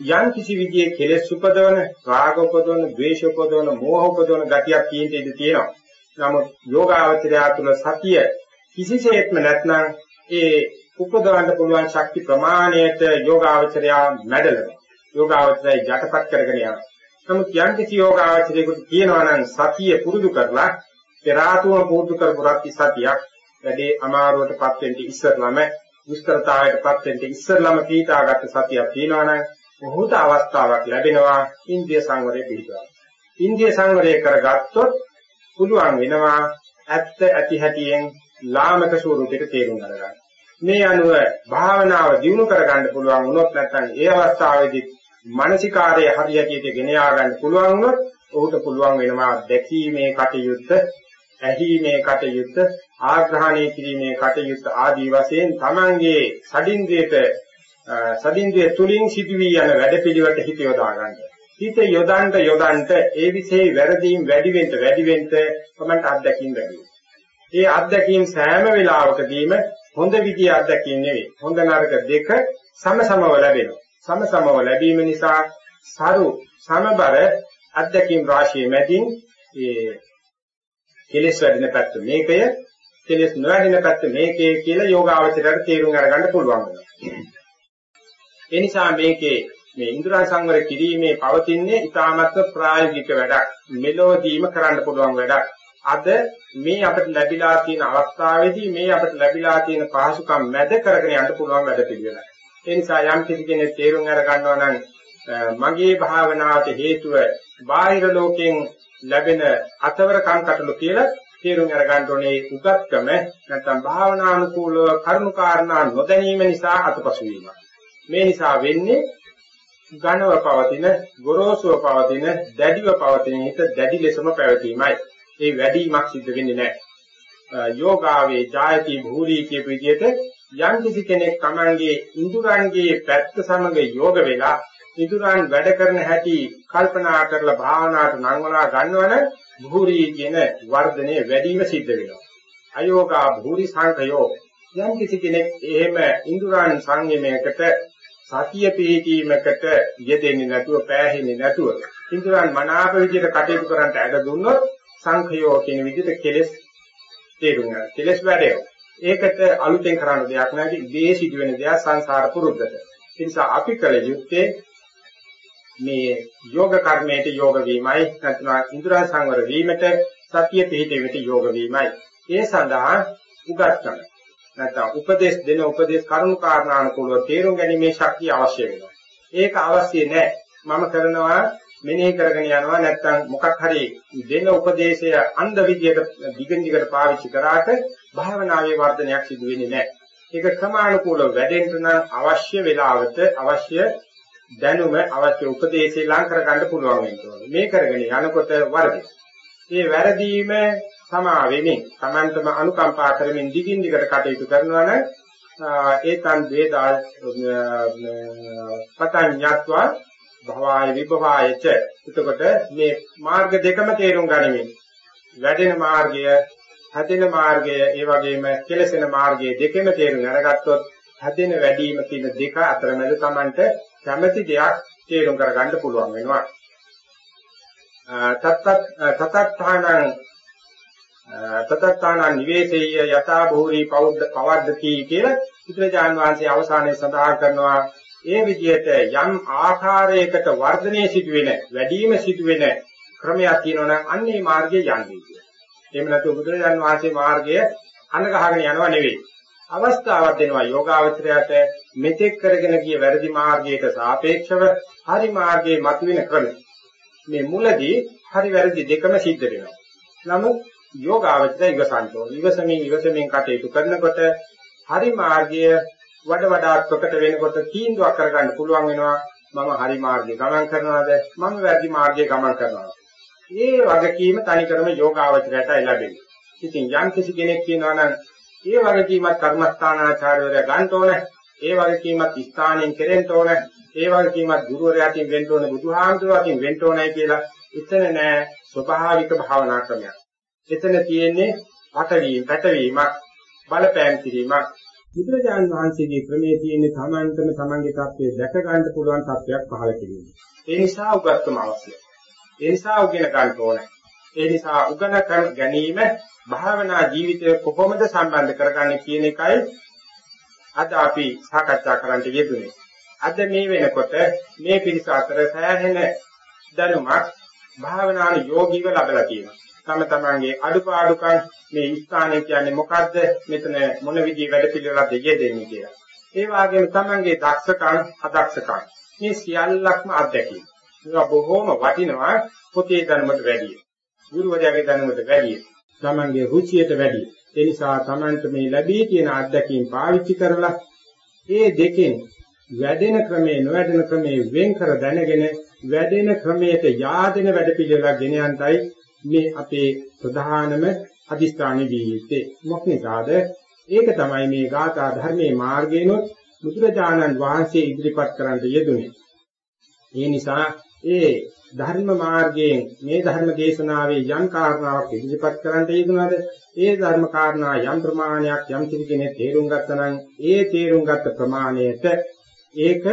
යම් කිසි විදිහේ කෙලෙස් උපදවන, රාග උපදවන, ද්වේෂ උපදවන, මෝහ උපදවන ගතියක් තියෙන්න ඉඩ තියෙනවා. නමුත් යෝගාවචරය තුළ සතිය කිසිසේත්ම නැත්නම් ඒ උපදවන්න පුළුවන් ශක්ති ප්‍රමාණයට යෝගාවචරය මැඩලනවා. යෝගාවචරය යටපත් කරගෙන යනවා. නමුත් යම් කිසි යෝගාවචරයකට කියනවා නම් සතිය පුරුදු කරලා පෙරාතුම පුරුදු කරපු රත්ති සතියක් වැඩේ අමාරුවටපත් වෙන්න ඉස්සරළම දුෂ්කරතාවයටපත් වෙන්න ඉස්සරළම පීඨාගත සතියක් තියෙනවා නම් මොහොත අවස්ථාවක් ලැබෙනවා ඉන්ද්‍රිය සංවරය පිළිබඳව. ඉන්ද්‍රිය සංවරය කරගත්තොත් පුළුවන් වෙනවා ඇත්ත ඇති හැටියෙන් ලාමක ස්වරූපයක තේරුම් ගන්න. මේ අනුව භාවනාව දියුණු කරගන්න පුළුවන් වුණොත් නැත්නම් ඒ අවස්ථාවේදී මානසිකාරයේ හරියට ගෙන යා ගන්න පුළුවන් වුණොත් ඔහුට පුළුවන් වෙනවා දැකීමේ කටයුත්ත ඇහිීමේ කටයුත්ත ආග්‍රහණය කිරීමේ කටයුත්ත ආදී වශයෙන් Tamange සඩින්ද්‍රයට සඩින්ද්‍රය තුලින් සිදුවී යන වැඩපිළිවෙලට හිත යොදා ගන්න. හිත යොදන්න යොදන්න ඒ විශේෂ වැරදීම් වැඩි වෙන්න වැඩි වෙන්න තමයි අත්දැකීම් වැඩි ඒ අත්දැකීම් සෑම වෙලාවකදීම හොඳ විදිය අත්දැකීම් නෙවෙයි. හොඳ නරක දෙක සමසමව ලැබෙනවා. සමසමව ලැබීම නිසා සරු සමබර අධ්‍යක්ීම් රාශිය මැදින් ඒ කෙලෙස් වැඩින පැත්ත මේකය කෙලෙස් නොවැඩෙන පැත්ත මේකේ කියලා යෝගාවචරයට තේරුම් අරගන්න පුළුවන් වෙනවා. ඒ නිසා මේකේ මේ ඉන්ද්‍රා සංවර කිරීමේ පවතින්නේ ඊටාමත් ප්‍රායෝගික වැඩක්. මෙලොවදීම කරන්න පුළුවන් වැඩක්. අද මේ අපිට ලැබිලා තියෙන අවස්ථාවේදී මේ අපිට ලැබිලා තියෙන පහසුකම් මැද කරගෙන යන්න පුළුවන් වැඩ පිළිවෙලයි. ඒ නිසා යම් කිසි කෙනෙක් තේරුම් අර ගන්නවා නම් මගේ භාවනාවට හේතුව බාහිර ලෝකයෙන් ලැබෙන අතවර කංකටලු කියලා තේරුම් අරගන්න ඕනේ උගත්කම නැත්නම් භාවනානුකූලව කරුණු කාරණා නොදැනීම නිසා අතපසු වීම. මේ නිසා වෙන්නේ ඝනව පවතින, ගොරෝසුව පවතින, දැඩිව පවතින හිත දැඩි ලෙසම පැවතීමයි. ඒ වැඩිමක් සිද්ධ වෙන්නේ නැහැ. යෝගාවේ ජායති භූරී කියපු විදිහට යම් කිසි කෙනෙක් Tamange ඉඳුරන්ගේ පැත්ත සමග යෝග වෙලා ඉදුරන් වැඩ කරන හැටි කල්පනා කරලා භාවනාවට නංවලා ගන්නවන භූරී කියන වර්ධනය වැඩිම සිද්ධ වෙනවා. අයෝගා භූරි සංකයෝ යම් කිසි කෙනෙක් එහෙම ඉන්ද්‍රයන් සංයමයකට සතිය පිහිටීමකට යෙදෙන්නේ නැතුව පෑහෙන්නේ නැතුව ඉන්ද්‍රයන් මනාප විදිහට කටයුතු කරන්නට ඇද දුන්නොත් සංඛයෝ කියන විදිහට කෙලස් තේරුම් ගන්න. කෙලස් වැඩේ. ඒකට අලුතෙන් කරන්න දෙයක් නැහැ. ඉබේ සිදුවෙන දෙයක් සංසාර පුරුද්දට. ඒ නිසා අපි කල යුත්තේ මේ යෝග කර්මයට යෝග වීමයි නැත්නම් ඉන්ද්‍රිය සංවර වීමට සතිය පිහිටීමට යෝග වීමයි ඒ සඳහා උගත්කම නැත්නම් උපදේශ දෙන උපදේශ කරුණු කාරණානුකූලව තේරුම් ගැනීමේ ශක්තිය අවශ්‍ය වෙනවා ඒක අවශ්‍ය නැහැ මම කරනවා මෙනෙහි කරගෙන යනවා නැත්නම් මොකක් හරි දෙන උපදේශය අන්ධ විදියට දිගින් දිගට පාවිච්චි කරාට භාවනාවේ වර්ධනයක් සිදු වෙන්නේ නැහැ ඒක ක්‍රමානුකූලව වැඩෙන්න නම් අවශ්‍ය වේලාවට අවශ්‍ය දැනුම අවශ්‍ය උපදේශය ලං කරගන්න පුළුවන් වෙනවා. මේ කරගෙන යනකොට වරදී. මේ වැරදීම සමා වෙමින් Tamanටම අනුකම්පා කරමින් දිගින් දිගට කටයුතු කරනවා නම් ඒතන් වේදා පතඤ්ඤත්වා භවය විභවයච එතකොට මේ මාර්ග දෙකම තේරුම් ගනිමින් වැඩෙන මාර්ගය හැදෙන මාර්ගය ඒ වගේම කෙලසෙන මාර්ගය දෙකම තේරුම් අරගත්තොත් හැදෙන වැඩිම කියන දෙක අතරමැද Tamanට කැමැති දෙයක් තේරුම් කරගන්න පුළුවන් වෙනවා. තත්තත් තතත්තානං තතත්තානං නිවේසෙය යථා භූරි පවද්දති කියලා බුදුරජාන් වහන්සේ අවසානයේ සඳහන් කරනවා ඒ විදිහට යම් ආකාරයකට වර්ධනයේ සිදුවෙන වැඩිම සිදුවෙන ක්‍රමයක් තියෙනවා නම් අන්නේ මාර්ගයේ යන්නේ කියලා. එහෙම නැත්නම් බුදුරජාන් වහන්සේ මාර්ගය අනගහගෙන යනවා නෙවෙයි. අවස්ථාවක් දෙනවා යෝගාවචරයට මෙතෙක් කරගෙන ගිය වැරදි මාර්ගයට සාපේක්ෂව හරි මාර්ගයේ මතුවෙන ක්‍රම. මේ මුලදී හරි වැරදි දෙකම සිද්ධ වෙනවා. නමුත් යෝගාවචරය ඉවසන්තෝ ඉවසමින් ඉවසමින් කටයුතු කරනකොට හරි මාර්ගය වඩ වඩාත් ප්‍රකට වෙනකොට තීන්දුවක් කරගන්න පුළුවන් වෙනවා මම හරි මාර්ගයේ ගමන් කරනවාද මම වැරදි මාර්ගයේ ගමන් කරනවාද. මේ වගකීම තනිකරම යෝගාවචරයටයි ලැබෙන්නේ. ඉතින් යම් කිසි කෙනෙක් කියනවා නම් ඒ වගකීමත් කර්මස්ථානාචාර්යවරයා ගන්න ඕනේ. ඒ වගකීමත් ස්ථානයෙන් කෙරෙන්න ඕනේ. ඒ වගකීමත් ගුරුවරයාටින් වෙන්න ඕනේ, බුදුහාමුදුරුවන්ගෙන් වෙන්න ඕනේ කියලා එතන නෑ ස්වභාවික භාවනා ක්‍රමයක්. එතන තියෙන්නේ පටවීම, පැටවීමක්, බලපෑම් කිරීමක්. බුදුරජාණන් වහන්සේගේ ක්‍රමයේ තියෙන්නේ තමන්ටම තමන්ගේ தත්ත්වය දැක ගන්න පුළුවන් තත්ත්වයක් පහළ කිරීම. ඒ නිසා උගත්කම අවශ්‍යයි. ඒ නිසා උගෙන ගන්න ඕනේ. ඒ නිසා උගන ගැනීම භාවනා ජීවිතය කොහොමද සම්බන්ධ කරගන්නේ කියන එකයි අද අපි සාකච්ඡා කරන්න යෙදුනේ. අද මේ වෙනකොට මේ පිරිස අතර සෑහෙන දැනුමක් භාවනාන යෝගීව ලැබලා තියෙනවා. තම තමන්ගේ අඩුපාඩුකම් මේ ස්ථානය කියන්නේ මොකද්ද? මෙතන මොන විදිහේ වැඩ පිළිවෙලක්ද යෙදෙන්නේ කියලා. ඒ වගේම තමන්ගේ දක්ෂකම් අදක්ෂකම් මේ සියල්ලක්ම අත්දැකීම. ඒවා බොහෝම වටිනවා පොතේ දැනුමට වැඩිය. ගුරුවරයාගේ දැනුමට වැඩිය. තමන්ගේ රුචියට වැඩි. ඒ නිසා තමන්ට මේ ලැබී තියෙන අත්දැකීම් පාවිච්චි කරලා ඒ දෙකෙන් වැඩෙන ක්‍රමේ නොවැඩෙන ක්‍රමේ වෙන් කර දැනගෙන වැඩෙන ක්‍රමයට yaadෙන වැඩ පිළිවෙලක් ගෙන යන්ටයි මේ අපේ ප්‍රධානම අදිස්ථාන වීත්තේ මොකනිකාද ඒක තමයි මේ ගාථා ධර්මයේ මාර්ගේනොත් බුදුරජාණන් වහන්සේ ඉදිරිපත් කරන්න යෙදුනේ. ඒ නිසා ඒ ධර්ම මාර්ගයෙන් මේ ධර්ම දේශනාවේ යම් කාරණාවක් ඉදිරිපත් කරන්න යෙදුනද ඒ ධර්ම කාරණා යම් ප්‍රමාණයක් යම් කෙනෙක් තේරුම් ගත්තා නම් ඒ තේරුම් ගත්ත ප්‍රමාණයට ඒක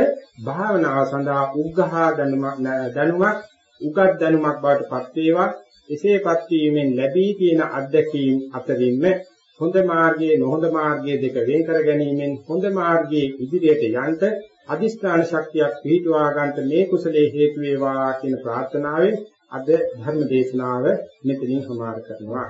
භාවනාව සඳහා උග්ඝහා දැනුමක් උගත් දැනුමක් බවට පත් වේවා එසේපත් වීමෙන් ලැබී තියෙන අත්දැකීම් අතරින්ම හොඳ මාර්ගයේ නොහොඳ මාර්ගයේ දෙක වෙන් කර ගැනීමෙන් හොඳ මාර්ගයේ ඉදිරියට යන්න අදිස්ථාන ශක්තියක් පිහිටුවා ගන්නට මේ කුසලයේ හේතු වේවා කියන ප්‍රාර්ථනාවෙන් අද ධර්ම දේශනාව මෙතනින් සමාර කරනවා.